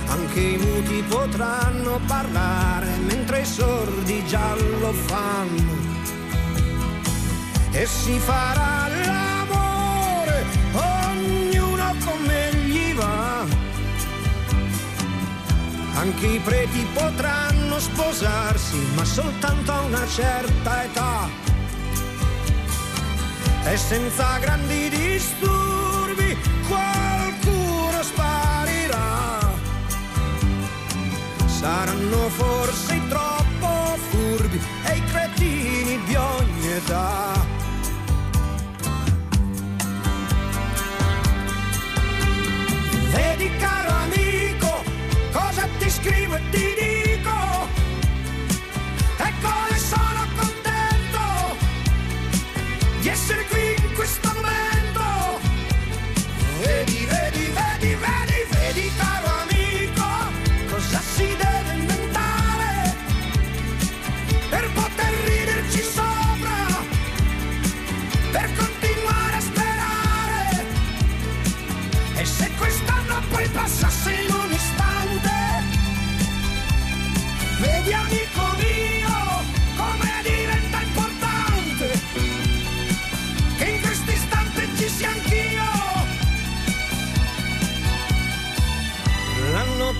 Anche i muti potranno parlare mentre i sordi già lo fanno. E si farà l'amore, ognuno come gli va. Anche i preti potranno sposarsi, ma soltanto a una certa età e senza grandi disturbi qualcuno sparirà. Saranno forse troppo furbi e i cretini di ogni età. Vedi caro amico, cosa ti scrivo e ti dico?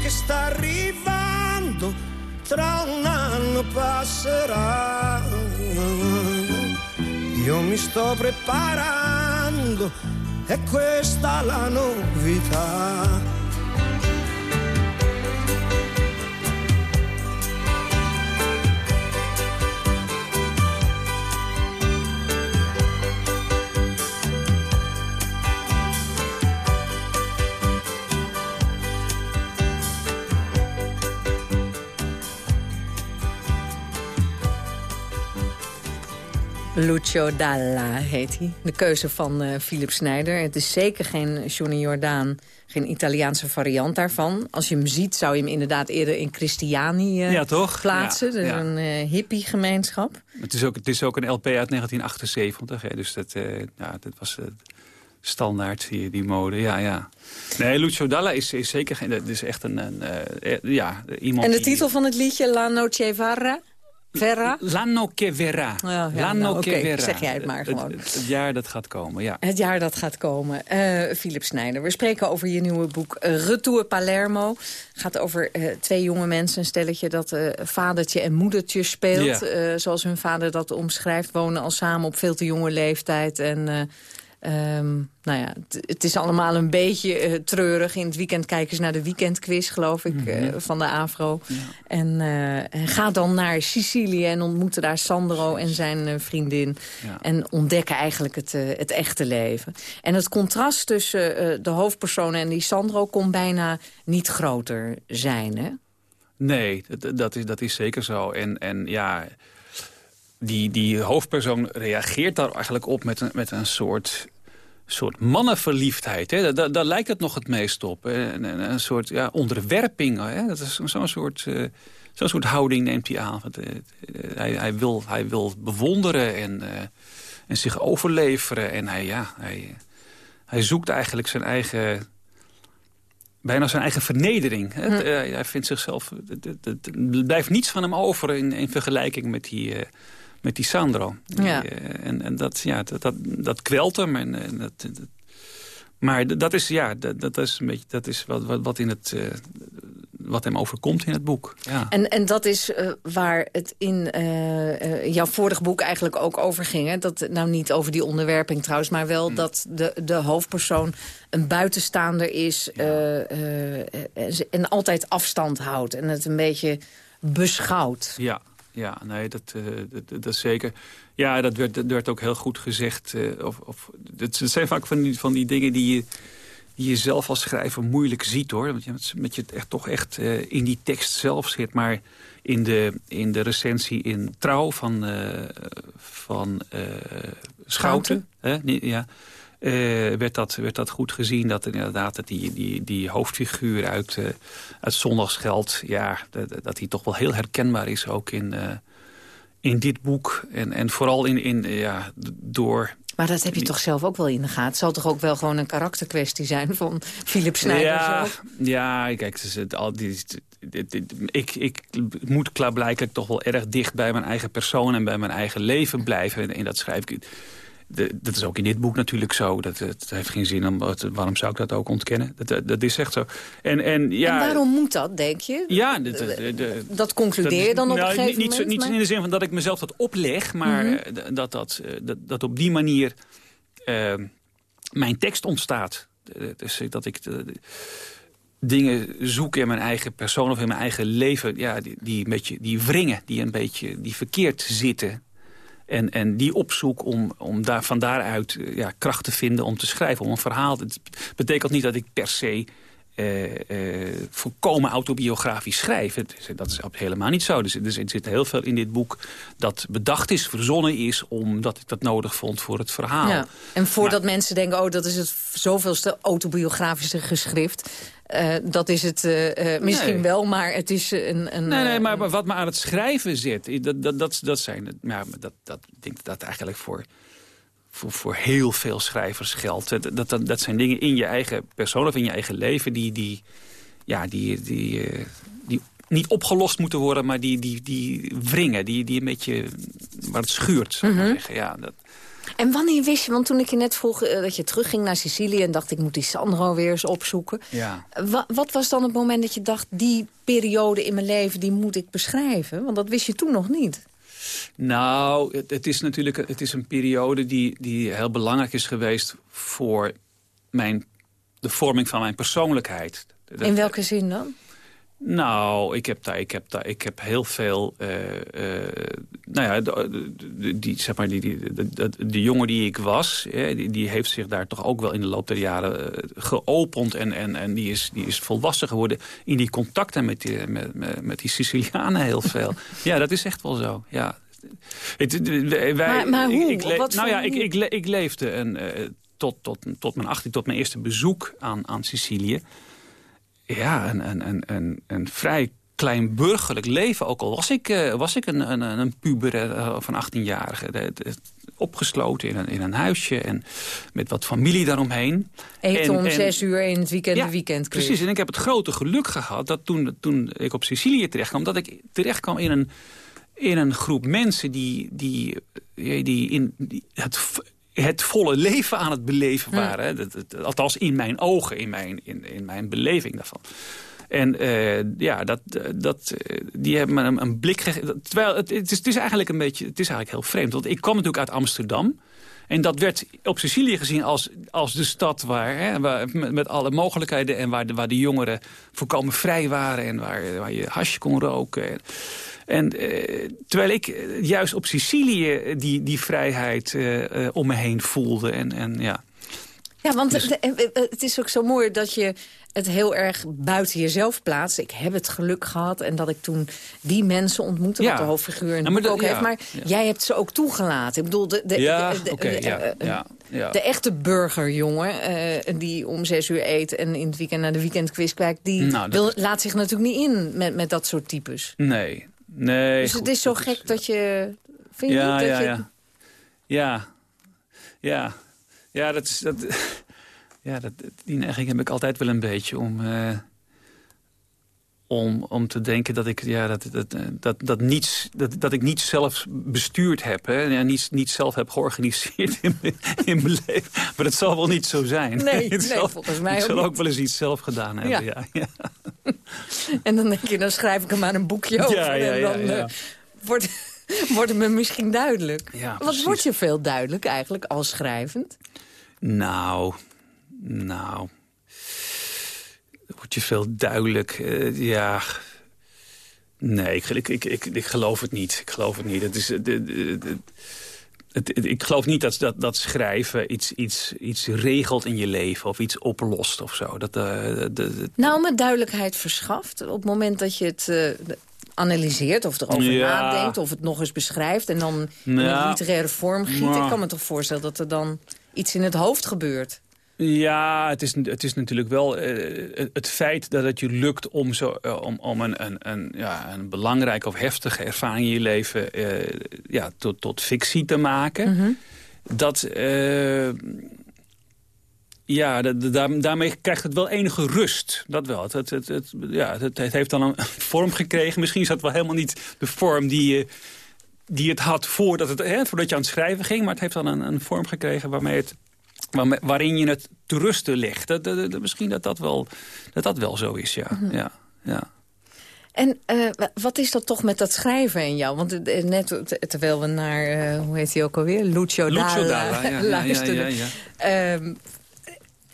che sta arrivando, tra un anno passerà. Io mi sto preparando, è questa la novità Lucio Dalla heet hij. De keuze van uh, Philip Snijder. Het is zeker geen Johnny Jordaan, geen Italiaanse variant daarvan. Als je hem ziet, zou je hem inderdaad eerder in Christiani uh, ja, toch? plaatsen. Ja, ja. Een uh, hippie-gemeenschap. Het is, ook, het is ook een LP uit 1978, hè, dus dat, ja, dat was standaard, die, die mode. Ja, ja. Nee, Lucio Dalla is, is zeker geen... Dat is echt een... een ja, iemand en de die, titel van het liedje, La Noche Varra? Verra? L'anno che verrà. Oh, ja, L'anno nou, okay. Zeg jij het maar gewoon. Het, het, het, jaar dat gaat komen, ja. Het jaar dat gaat komen. Uh, Philip Snijder, we spreken over je nieuwe boek uh, Retour Palermo. Het gaat over uh, twee jonge mensen, een stelletje dat vadertje en moedertje speelt. Ja. zoals hun vader dat omschrijft, wonen al samen op veel te jonge leeftijd. En Um, nou ja, het is allemaal een beetje uh, treurig. In het weekend kijken ze naar de weekendquiz, geloof ik, mm -hmm. uh, van de AVRO. Ja. En, uh, en gaat dan naar Sicilië en ontmoeten daar Sandro en zijn vriendin. Ja. En ontdekken eigenlijk het, het echte leven. En het contrast tussen de hoofdpersonen en die Sandro... kon bijna niet groter zijn, hè? Nee, dat, dat, is, dat is zeker zo. En, en ja... Die, die hoofdpersoon reageert daar eigenlijk op met een, met een soort, soort mannenverliefdheid. Hè? Daar, daar lijkt het nog het meest op. Een, een, een soort ja, onderwerping. Hè? Dat is zo'n soort, uh, zo'n soort houding neemt hij aan. Want, uh, hij, hij, wil, hij wil bewonderen en, uh, en zich overleveren. En hij, ja, hij, hij zoekt eigenlijk zijn eigen bijna zijn eigen vernedering. Hm. Hij vindt zichzelf... Er blijft niets van hem over in, in vergelijking met die, met die Sandro. Ja. Die, uh, en, en dat, ja, dat, dat, dat kwelt hem. En, en dat, dat, maar dat is, ja, dat, dat is, een beetje, dat is wat, wat, wat in het wat hem overkomt in het boek. Ja. En, en dat is uh, waar het in uh, jouw vorig boek eigenlijk ook over ging. Hè? Dat, nou niet over die onderwerping trouwens, maar wel mm. dat de, de hoofdpersoon een buitenstaander is... Ja. en altijd afstand houdt en het een beetje beschouwt. Ja, ja nee, dat, dat, dat, zeker. Ja, dat werd, dat werd ook heel goed gezegd. of, of, het zijn vaak van die, van die dingen die je die je zelf als schrijver moeilijk ziet hoor. Want je, met je echt, toch echt uh, in die tekst zelf zit. Maar in de, in de recensie in Trouw van, van Schouten, hè, ja, werd, dat, werd dat goed gezien. Dat inderdaad dat die, die, die hoofdfiguur uit, uit Zondagsgeld... Ja, dat, dat die toch wel heel herkenbaar is ook in, in dit boek. En, en vooral in, in, ja, door maar dat heb je toch zelf ook wel in de gaten? Het zal toch ook wel gewoon een karakterkwestie zijn van <laughs> Philip Snijder ja, zelf? Ja, kijk, is het, al die, dit, dit, ik, ik moet klaarblijkelijk toch wel erg dicht bij mijn eigen persoon... en bij mijn eigen leven blijven. En, en dat schrijf ik... De, dat is ook in dit boek natuurlijk zo. Dat, het heeft geen zin, om, waarom zou ik dat ook ontkennen? Dat, dat is echt zo. En, en, ja, en waarom moet dat, denk je? Ja, de, dat concludeer je dan op nou, een gegeven niet, moment? Niet, maar... in de zin van dat ik mezelf dat opleg... maar mm -hmm. dat, dat, dat, dat op die manier uh, mijn tekst ontstaat. Dus dat ik... De, dingen zoek in mijn eigen persoon of in mijn eigen leven... Ja, die, die, een beetje, die wringen, die een beetje die verkeerd zitten... En, en die opzoek om, om daar, van daaruit ja, kracht te vinden om te schrijven, om een verhaal. Het betekent niet dat ik per se volkomen autobiografisch schrijf. Het, dat is helemaal niet zo. Dus, dus er zit heel veel in dit boek dat bedacht is, verzonnen is... omdat ik dat nodig vond voor het verhaal. Ja. En voordat mensen denken, oh, dat is het zoveelste autobiografische geschrift... Uh, dat is het uh, uh, misschien nee. wel, maar het is een... een nee, nee maar, wat me aan het schrijven zit... dat, dat, dat, dat zijn... Ja, dat, dat, ik denk dat eigenlijk voor, voor, voor heel veel schrijvers geldt. Dat, dat, dat zijn dingen in je eigen persoon of in je eigen leven... die, die, ja, die, die, die niet opgelost moeten worden... maar die, die, die wringen, die, die een beetje... waar het schuurt, zou ik Mhm. maar zeggen. Ja, dat, En wanneer wist je, want toen ik je net vroeg uh, dat je terugging naar Sicilië... en dacht ik moet die Sandro weer eens opzoeken. ja. Wa wat was dan het moment dat je dacht... die periode in mijn leven die moet ik beschrijven? Want dat wist je toen nog niet. Nou, het, het, is natuurlijk het is een periode die, die heel belangrijk is geweest... voor mijn, de vorming van mijn persoonlijkheid. In welke zin dan? Nou, ik heb daar, ik heb daar, ik heb heel veel, uh, uh, nou ja, de, die, zeg maar, die, die, de, de, jongen die ik was, die, die, heeft zich daar toch ook wel in de loop der jaren uh, geopend en, en, en die, is, die is volwassen geworden in die contacten met die, met, met, met die Sicilianen heel veel. <laughs> ja, dat is echt wel zo, ja. Het, wij, maar, maar hoe? Ik, ik nou ja, ik, ik, ik leefde een, tot, tot, tot mijn 18, tot mijn eerste bezoek aan, aan Sicilië ja, een, een, een, een, een vrij klein burgerlijk leven. Ook al was ik, uh, was ik een, een, een puber van 18-jarige. Opgesloten in een, in een huisje en met wat familie daaromheen. Eten om zes uur in het weekend ja, weekend precies. En ik heb het grote geluk gehad dat toen, toen ik op Sicilië terecht kwam... dat ik terecht kwam in een, in een groep mensen die, die, die in die het het volle leven aan het beleven waren. Althans in mijn ogen, in mijn, in, in mijn beleving daarvan. En uh, ja, dat, dat, die hebben me een, een blik gegeven. Terwijl het, het, is, het is eigenlijk een beetje, het is eigenlijk heel vreemd. Want ik kwam natuurlijk uit Amsterdam. En dat werd op Sicilië gezien als, als de stad waar, hè, waar met, met, alle mogelijkheden... en waar de, waar de jongeren voorkomen vrij waren... en waar, waar je hasje kon roken. En uh, terwijl ik eh, juist op Sicilië die, die vrijheid om me heen voelde. En, en, ja. ja, want dus... het is ook zo mooi dat je het heel erg buiten jezelf plaatst. Ik heb het geluk gehad en dat ik toen die mensen ontmoette... wat de hoofdfiguur in het ook heeft. Maar jij hebt ze ook toegelaten. Ik bedoel, de, de, de, de echte burgerjongen... Uh, die om zes uur eet en in het weekend naar de weekendquiz kijkt... die nou, wil, laat zich natuurlijk niet in met, met dat soort types. Nee, Nee, dus het is zo gek dat je... Vind je ja, niet dat ja, je... Ja. ja, ja. Ja, dat is... Dat, <laughs> ja, dat, die neiging heb ik altijd wel een beetje om... Uh, om, om te denken dat ik, ja, dat, dat, dat, dat, niets, dat, dat ik niet zelf bestuurd heb. Hè? Ja, niet, niet zelf heb georganiseerd in, in mijn leven. Maar dat zal wel niet zo zijn. Nee, <laughs> nee volgens mij Ik zal ook, wel eens iets zelf gedaan hebben. Ja. ja, <laughs> En dan denk je, dan schrijf ik er maar een boekje over. Ja, ja, en dan uh, wordt, <laughs> wordt het me misschien duidelijk. Wat wordt je veel duidelijk eigenlijk als schrijvend? Nou, nou wordt je veel duidelijk. Uh, ja, nee, ik, ik, ik, ik, ik geloof het niet. Ik geloof het niet. Het is, de, de, de, het, ik geloof niet dat, dat, dat schrijven iets, iets, iets regelt in je leven of iets oplost of zo. Dat, uh, nou, met duidelijkheid verschaft. Op het moment dat je het uh, analyseert of erover nadenkt of het nog eens beschrijft... en dan in een literaire vorm giet. Ik kan me toch voorstellen dat er dan iets in het hoofd gebeurt. Ja, het is, het is natuurlijk wel uh, het feit dat het je lukt om, zo, uh, om, om een, een, een, ja, een belangrijke of heftige ervaring in je leven uh, ja, tot, tot fictie te maken. -hmm. Dat, ja, daar, daarmee krijgt het wel enige rust. Dat wel. Het, het, het, ja, het, het, heeft dan een <laughs> vorm gekregen. Misschien is dat wel helemaal niet de vorm die je die het had voordat, het, hè, voordat je aan het schrijven ging. Maar het heeft dan een, een vorm gekregen waarmee het waar, waarin je het te rusten legt. Dat, dat, misschien dat dat, wel, dat dat wel zo is, ja. Mhm. ja, ja. En uh, wat is dat toch met dat schrijven in jou? Want uh, net terwijl we naar, uh, hoe heet hij ook alweer? Lucio Lucio Dalla ja, luisterden. Ja, ja, um,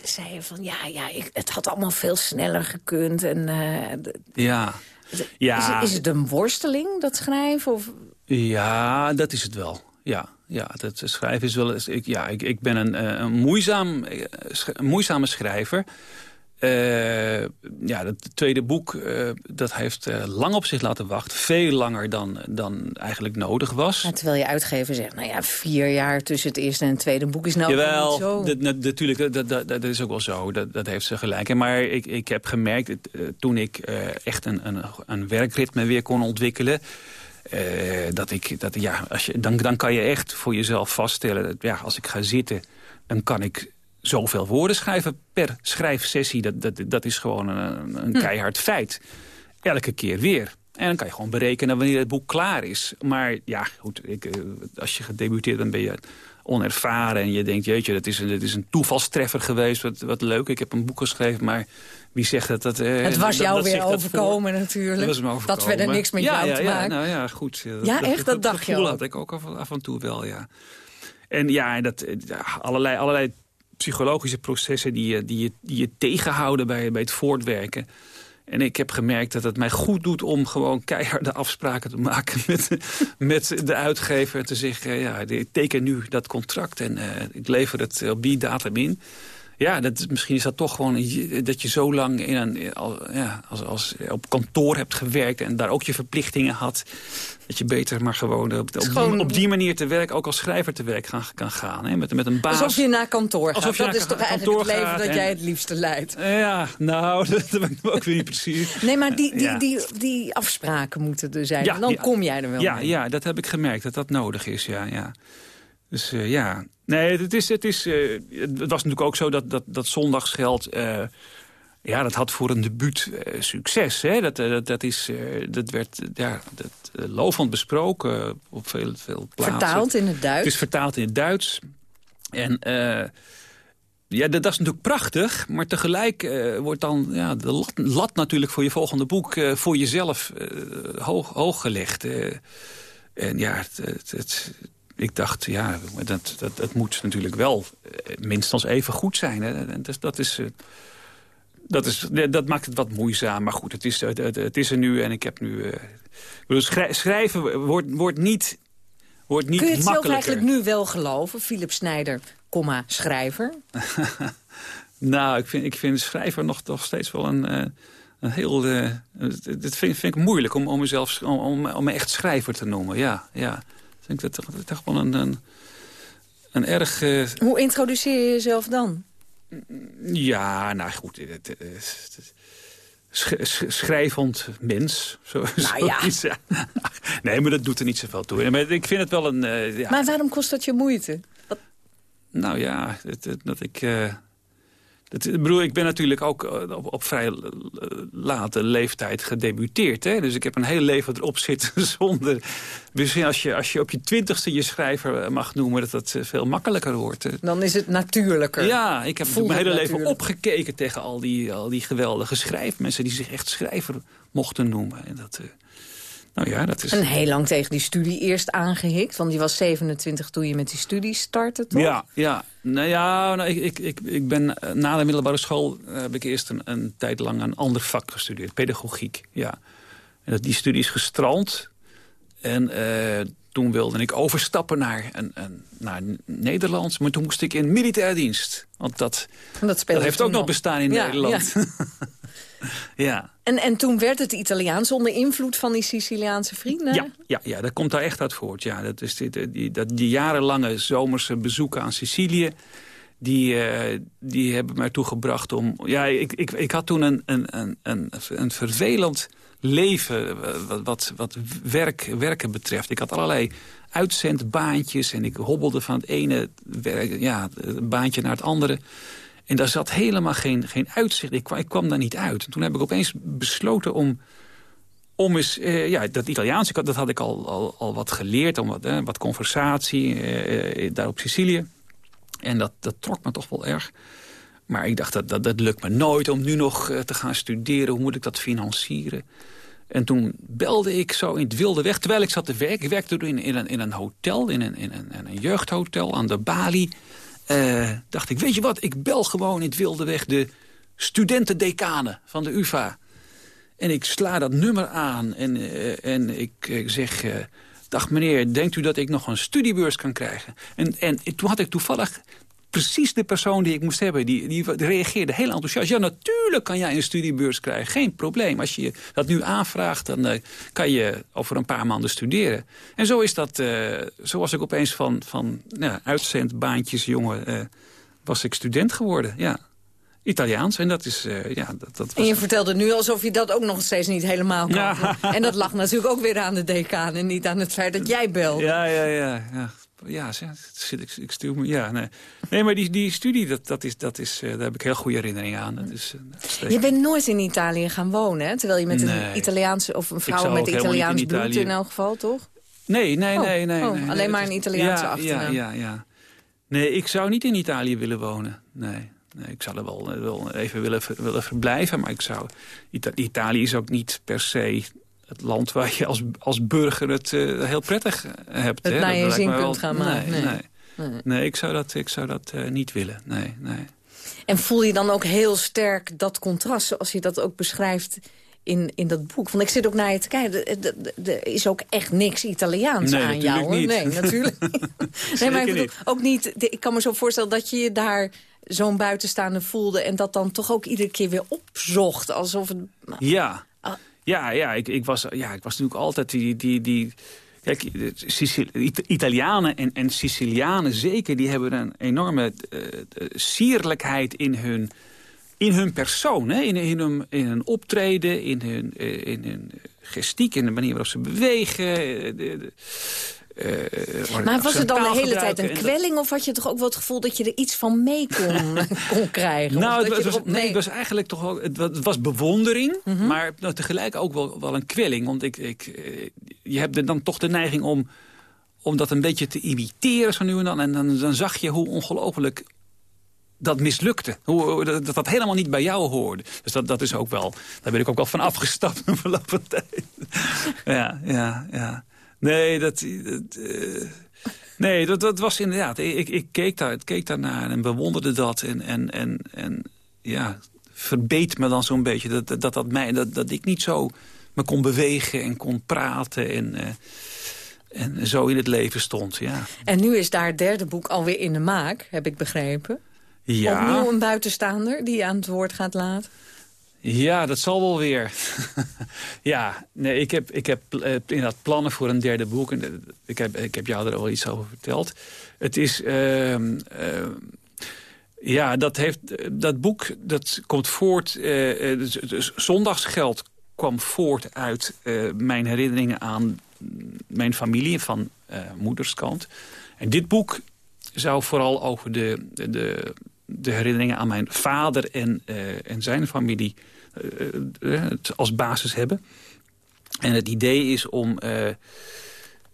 zei je van, ja, ja ik, het had allemaal veel sneller gekund. En, ja. ja. Is, is, het een worsteling, dat schrijven? Of? Ja, dat is het wel, ja ja, het schrijven is wel eens... Ik, ja, ik, ik ben een, eh, een, moeizaam, eh, een moeizame schrijver. Uh, ja, het tweede boek uh, dat heeft uh, lang op zich laten wachten. Veel langer dan, dan eigenlijk nodig was. Terwijl je uitgever zegt, nou ja, vier jaar tussen het eerste en het tweede boek is nou Jawel, niet zo. natuurlijk, dat, dat, dat, is ook wel zo. Dat, dat heeft ze gelijk. Maar ik, ik heb gemerkt, toen ik echt een, een, een werkritme weer kon ontwikkelen... Uh, dat ik, dat, ja, als je, dan, dan kan je echt voor jezelf vaststellen... Dat, ja, als ik ga zitten, dan kan ik zoveel woorden schrijven per schrijfsessie. Dat, dat, dat is gewoon een, een hm. keihard feit. Elke keer weer. En dan kan je gewoon berekenen wanneer het boek klaar is. Maar ja, goed, ik, eh, als je gedebuteerd bent ben je onervaren. En je denkt, jeetje, dat is een, dat is een toevalstreffer geweest. Wat, wat leuk, ik heb een boek geschreven, maar wie zegt dat... dat eh, het was jou dat weer overkomen natuurlijk. Dat overkomen. Dat verder niks met ja, jou ja, te ja, maken. Nou ja, goed. Ja, echt? Dat dacht je ook? had ik ook af, af en toe wel, ja. En ja, dat, eh, allerlei, allerlei psychologische processen die je, die je, die je tegenhouden bij, bij het voortwerken. En ik heb gemerkt dat het mij goed doet om gewoon keiharde afspraken te maken met, <laughs> met de uitgever. En te zeggen, ja, ik teken nu dat contract en eh, ik lever het op die datum in. Ja, dat, misschien is dat toch gewoon dat je zo lang in een, ja, als, als, op kantoor hebt gewerkt... en daar ook je verplichtingen had. Dat je beter maar gewoon op, op, die, gewoon- op die manier te werk... ook als schrijver te werk gaan, kan gaan. Hè? Met, met een baas. Alsof je naar kantoor gaat. Alsof je dat is toch eigenlijk het leven dat en- jij het liefste leidt. Ja, nou, <laughs> dat weet ik ook weer niet precies. Nee, maar die, die, Ja. die, die afspraken moeten er zijn. Ja, en dan kom jij er wel Ja, mee. ja, dat heb ik gemerkt, dat dat nodig is, ja. ja. Dus eh, ja, nee, het, is, het, is, eh, het was natuurlijk ook zo dat, dat, dat zondagsgeld... eh, ja, dat had voor een debuut eh, succes. Hè? Dat, dat, dat, is, dat werd ja, dat, lovend besproken op veel, veel plaatsen. Vertaald in het Duits. Het is vertaald in het Duits. En ja, dat, dat is natuurlijk prachtig. Maar tegelijk wordt dan ja, de lat, lat natuurlijk voor je volgende boek... voor jezelf hoog, hoog gelegd. en ja, het, het, het- ik dacht, ja, dat, dat, het moet natuurlijk wel eh, minstens even goed zijn. Hè. Dus dat is... eh, dat, is, dat maakt het wat moeizaam. Maar goed, het is, het, het- is er nu en ik heb nu... eh, schrij- schrijven wordt, wordt niet, wordt niet Kun je het zelf eigenlijk nu wel geloven? Philip Snijder, comma, schrijver. <laughs> Nou, ik vind, ik vind schrijver nog, nog steeds wel een, eh, een heel... eh, dit vind, vind ik moeilijk om, om mezelf om, om, om me echt schrijver te noemen. Ja, ja. Ik denk dat toch, dat toch wel een, een, een erg... eh, Hoe introduceer je jezelf dan? ja, nou goed. Het, het, het- sch- sch- schrijvend mens. Zo, Nou ja. Nee, maar dat doet er niet zoveel toe. Maar ik vind het wel een... eh, ja, Maar waarom kost dat je moeite? Nou ja, het, het- dat ik... eh, dat, ik bedoel, ik ben natuurlijk ook eh, op, op vrij l- late leeftijd gedebuteerd. Hè? Dus ik heb een heel leven erop zitten <laughs> zonder... Misschien als je, als je op je twintigste je schrijver eh, mag noemen... dat dat eh, veel makkelijker wordt. Eh, Dan is het natuurlijker. Ja, ik heb Voelt mijn hele leven opgekeken tegen al die, al die geweldige schrijfmensen... die zich echt schrijver mochten noemen. En dat, eh, nou ja, dat is... En heel lang tegen die studie eerst aangehikt. Want je was 27 toen je met die studie startte, toch? Ja, ja. Nou ja, nou, ik, ik, ik, ik ben eh, na de middelbare school eh, heb ik eerst een, een tijd lang een ander vak gestudeerd, pedagogiek. Ja. En dat, die studie is gestrand. En eh, toen wilde ik overstappen naar, een, een, naar Nederlands. Maar toen moest ik in militair dienst. Want dat, dat, dat heeft ook nog nog. bestaan in Ja, Nederland. ja. <laughs> <laughs> ja. En, en toen werd het Italiaans onder invloed van die Siciliaanse vrienden? Ja, ja, ja, dat komt daar echt uit voort. Ja, dat is die, die, dat, die jarenlange zomerse bezoeken aan Sicilië... Die, eh, die hebben mij toegebracht om... Ja, ik, ik, ik had toen een, een, een, een, een vervelend leven eh, wat, wat, wat werk, werken betreft. Ik had allerlei uitzendbaantjes en ik hobbelde van het ene werk, ja, baantje naar het andere. En daar zat helemaal geen, geen uitzicht. Ik, kwam- daar niet uit. En toen heb ik opeens besloten om om eens, eh, ja, dat Italiaans, dat had ik al, al, al wat geleerd, om wat, eh, wat conversatie eh, eh, daar op Sicilië. En dat, dat trok me toch wel erg. Maar ik dacht, dat, dat, dat lukt me nooit om nu nog eh, te gaan studeren. Hoe moet ik dat financieren? En toen belde ik zo in het wilde weg, terwijl ik zat te werken. Ik werkte in, in, een, in een hotel, in een, in, een, in een jeugdhotel aan de Bali. Eh, dacht ik, weet je wat, ik bel gewoon in het wilde weg de studentendekanen van de UvA. En ik sla dat nummer aan en, eh, en ik eh, zeg... dag meneer, denkt u dat ik nog een studiebeurs kan krijgen? En, en toen had ik toevallig precies de persoon die ik moest hebben. Die, die reageerde heel enthousiast. Ja, natuurlijk kan jij een studiebeurs krijgen. Geen probleem. Als je dat nu aanvraagt, dan eh, kan je over een paar maanden studeren. En zo is dat... eh, zo was ik opeens van, van ja, uitzendbaantjes, jongen... eh, was ik student geworden, ja. Italiaans. En dat is... ja, dat, dat was En je vertelde nu alsof je dat ook nog steeds niet helemaal kan. Ja. En dat lag natuurlijk ook weer aan de decaan en niet aan het feit dat <laughs> jij belt. Ja, ja, ja. ja. Ja, zit ik, ik stuur me. Ja, nee. nee, maar die, die studie, dat, dat is, dat is, daar heb ik heel goede herinneringen aan. Dat is, dat je bent nooit in Italië gaan wonen, hè? Terwijl je met een Italiaanse of een vrouw met Italiaans bloed Italië... in elk geval, toch? Nee, nee, nee. nee, oh, nee, alleen maar een Italiaanse ja, achternaam. Ja, ja, ja. Nee, ik zou niet in Italië willen wonen. Nee. nee ik zou er wel, wel even willen, willen verblijven, maar ik zou... Italië is ook niet per se het land waar je als, als burger het uh, heel prettig hebt. Het hè? naar je zin kunt gaan maken. Nee, nee. nee. nee. ik zou dat, ik zou dat uh, niet willen. Nee, nee. En voel je dan ook heel sterk dat contrast, zoals je dat ook beschrijft in, in dat boek. Want ik zit ook naar je te kijken. Er is ook echt niks Italiaans nee, aan jou. Hoor. Niet. Nee, natuurlijk niet. <laughs> nee, maar ik bedoel, ook niet. Ik kan me zo voorstellen dat je je daar zo'n buitenstaande voelde... en dat dan toch ook iedere keer weer opzocht. Alsof het... Ja, ah. Ja, ja, ik, ik, was, ja ik was natuurlijk altijd die... die, die Kijk, Italianen en, en Sicilianen zeker, die hebben een enorme uh, sierlijkheid in hun in hun persoon? In, in, hun, in hun optreden, in hun, eh, in hun gestiek, in de manier waarop ze bewegen. Eh, de, uh, maar was het dan de hele tijd een kwelling... of had je toch ook wel het gevoel dat je er iets van mee kon, <laughs> kon krijgen? Nou, het, was, nee, het was eigenlijk toch wel... Het, was bewondering, mhm. maar nou, tegelijk ook wel, wel een kwelling. Want ik, ik, je hebt dan toch de neiging om, om dat een beetje te imiteren zo nu en dan. En dan, dan zag je hoe ongelooflijk dat mislukte. Hoe, dat dat helemaal niet bij jou hoorde. Dus dat, dat is ook wel, daar ben ik ook wel van afgestapt <laughs> verloop van tijd. ja, ja, ja. Nee, dat... Eh, nee, dat, dat was inderdaad... Ik, ik keek, daar, keek daarnaar en bewonderde dat. En, en, en, en ja, verbeet me dan zo'n beetje dat, dat, dat, mij, dat, dat ik niet zo me kon bewegen en kon praten en... Uh, en zo in het leven stond, ja. En nu is daar het derde boek alweer in de maak, heb ik begrepen. Ja. Opnieuw een buitenstaander die je aan het woord gaat laten? Ja, dat zal wel weer. <laughs> ja, nee, ik heb, ik heb uh, inderdaad plannen voor een derde boek. En, uh, ik, heb, ik heb jou er al iets over verteld. Het is... Uh, ja, dat, heeft, dat boek dat komt voort... Dus, dus zondagsgeld kwam voort uit mijn herinneringen aan mijn familie van moederskant. En dit boek zou vooral over de, de, de herinneringen aan mijn vader en, en zijn familie uh, als basis hebben. En het idee is om...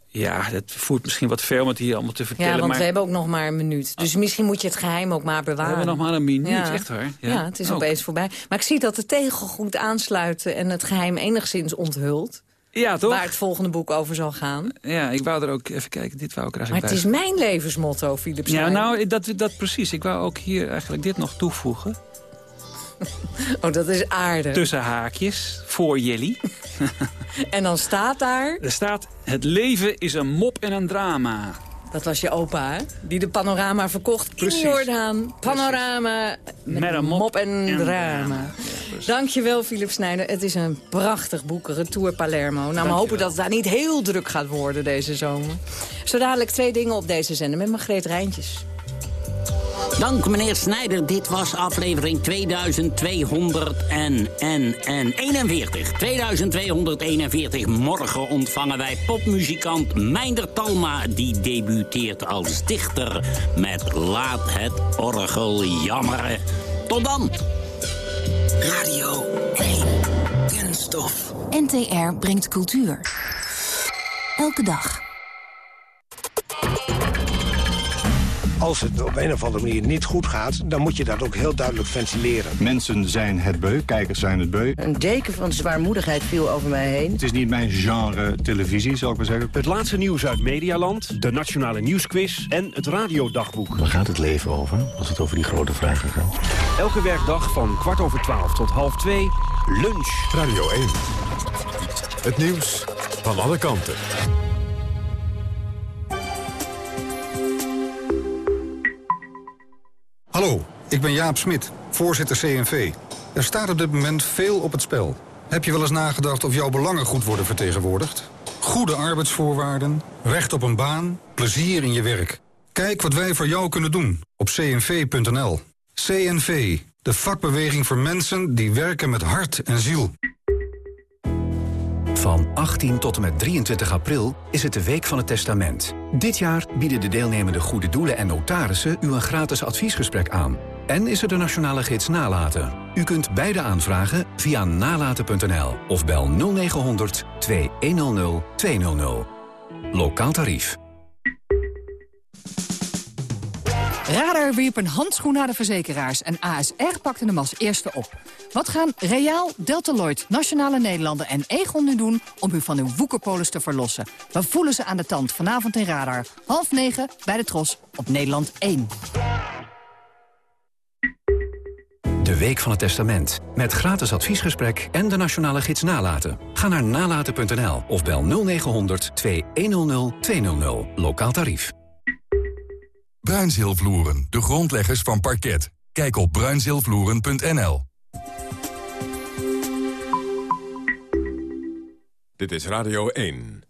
ja, dat voert misschien wat ver om het hier allemaal te vertellen. Ja, want we hebben ook nog maar een minuut. Dus misschien moet je het geheim ook maar bewaren. We hebben nog maar een minuut, ja. echt waar. Ja, ja het is opeens voorbij. Maar ik zie dat de tegel goed aansluit en het geheim enigszins onthult. Ja, toch? Waar het volgende boek over zal gaan. Ja, ik wou er ook even kijken. Dit wou ik eigenlijk Maar het is mijn levensmotto, Philip Ja, nou, dat, dat precies. Ik wou ook hier eigenlijk dit nog toevoegen. Oh, dat is aardig. Tussen haakjes, voor jullie. <laughs> en dan staat daar... Er staat, het leven is een mop en een drama. Dat was je opa, hè? Die de panorama verkocht Precies. in Jordaan. Panorama met, een mop, en, drama. Ja, Dankjewel, Philip Snijder. Het is een prachtig boek, Retour Palermo. Nou, we hopen dat het daar niet heel druk gaat worden deze zomer. Zo dadelijk twee dingen op deze zender met Margreet Rijntjes. Dank meneer Snijder. Dit was aflevering 2241. 2241. Morgen ontvangen wij popmuzikant Meinder Talma... die debuteert als dichter met Laat het orgel jammeren. Tot dan. Radio 1. Kunststof. NTR brengt cultuur. Elke dag. Als het op een of andere manier niet goed gaat... dan moet je dat ook heel duidelijk ventileren. Mensen zijn het beu, kijkers zijn het beu. Een deken van zwaarmoedigheid viel over mij heen. Het is niet mijn genre televisie, zal ik maar zeggen. Het laatste nieuws uit Medialand, de Nationale Nieuwsquiz en het Radiodagboek. Waar gaat het leven over, als het over die grote vragen gaat? Elke werkdag van kwart over twaalf tot half twee, lunch. Radio 1. Het nieuws van alle kanten. Ik ben Jaap Smit, voorzitter CNV. Er staat op dit moment veel op het spel. Heb je wel eens nagedacht of jouw belangen goed worden vertegenwoordigd? Goede arbeidsvoorwaarden, recht op een baan, plezier in je werk. Kijk wat wij voor jou kunnen doen op cnv.nl. CNV, de vakbeweging voor mensen die werken met hart en ziel. Van 18 tot en met 23 april is het de Week van het Testament. Dit jaar bieden de deelnemende goede doelen en notarissen u een gratis adviesgesprek aan. En is er de nationale gids Nalaten. U kunt beide aanvragen via nalaten.nl of bel 0900 2100 200. Lokaal tarief. Radar wierp een handschoen naar de verzekeraars en ASR pakte hem als eerste op. Wat gaan Reaal, Delta Lloyd, Nationale Nederlanden en Egon nu doen om u van uw woekerpolis te verlossen? We voelen ze aan de tand vanavond in Radar. Half negen bij de Tros op Nederland 1. De Week van het Testament. Met gratis adviesgesprek en de nationale gids Nalaten. Ga naar nalaten.nl of bel 0900 2100 200. Lokaal tarief. Bruinzeelvloeren, de grondleggers van parket. Kijk op bruinzeelvloeren.nl. Dit is Radio 1.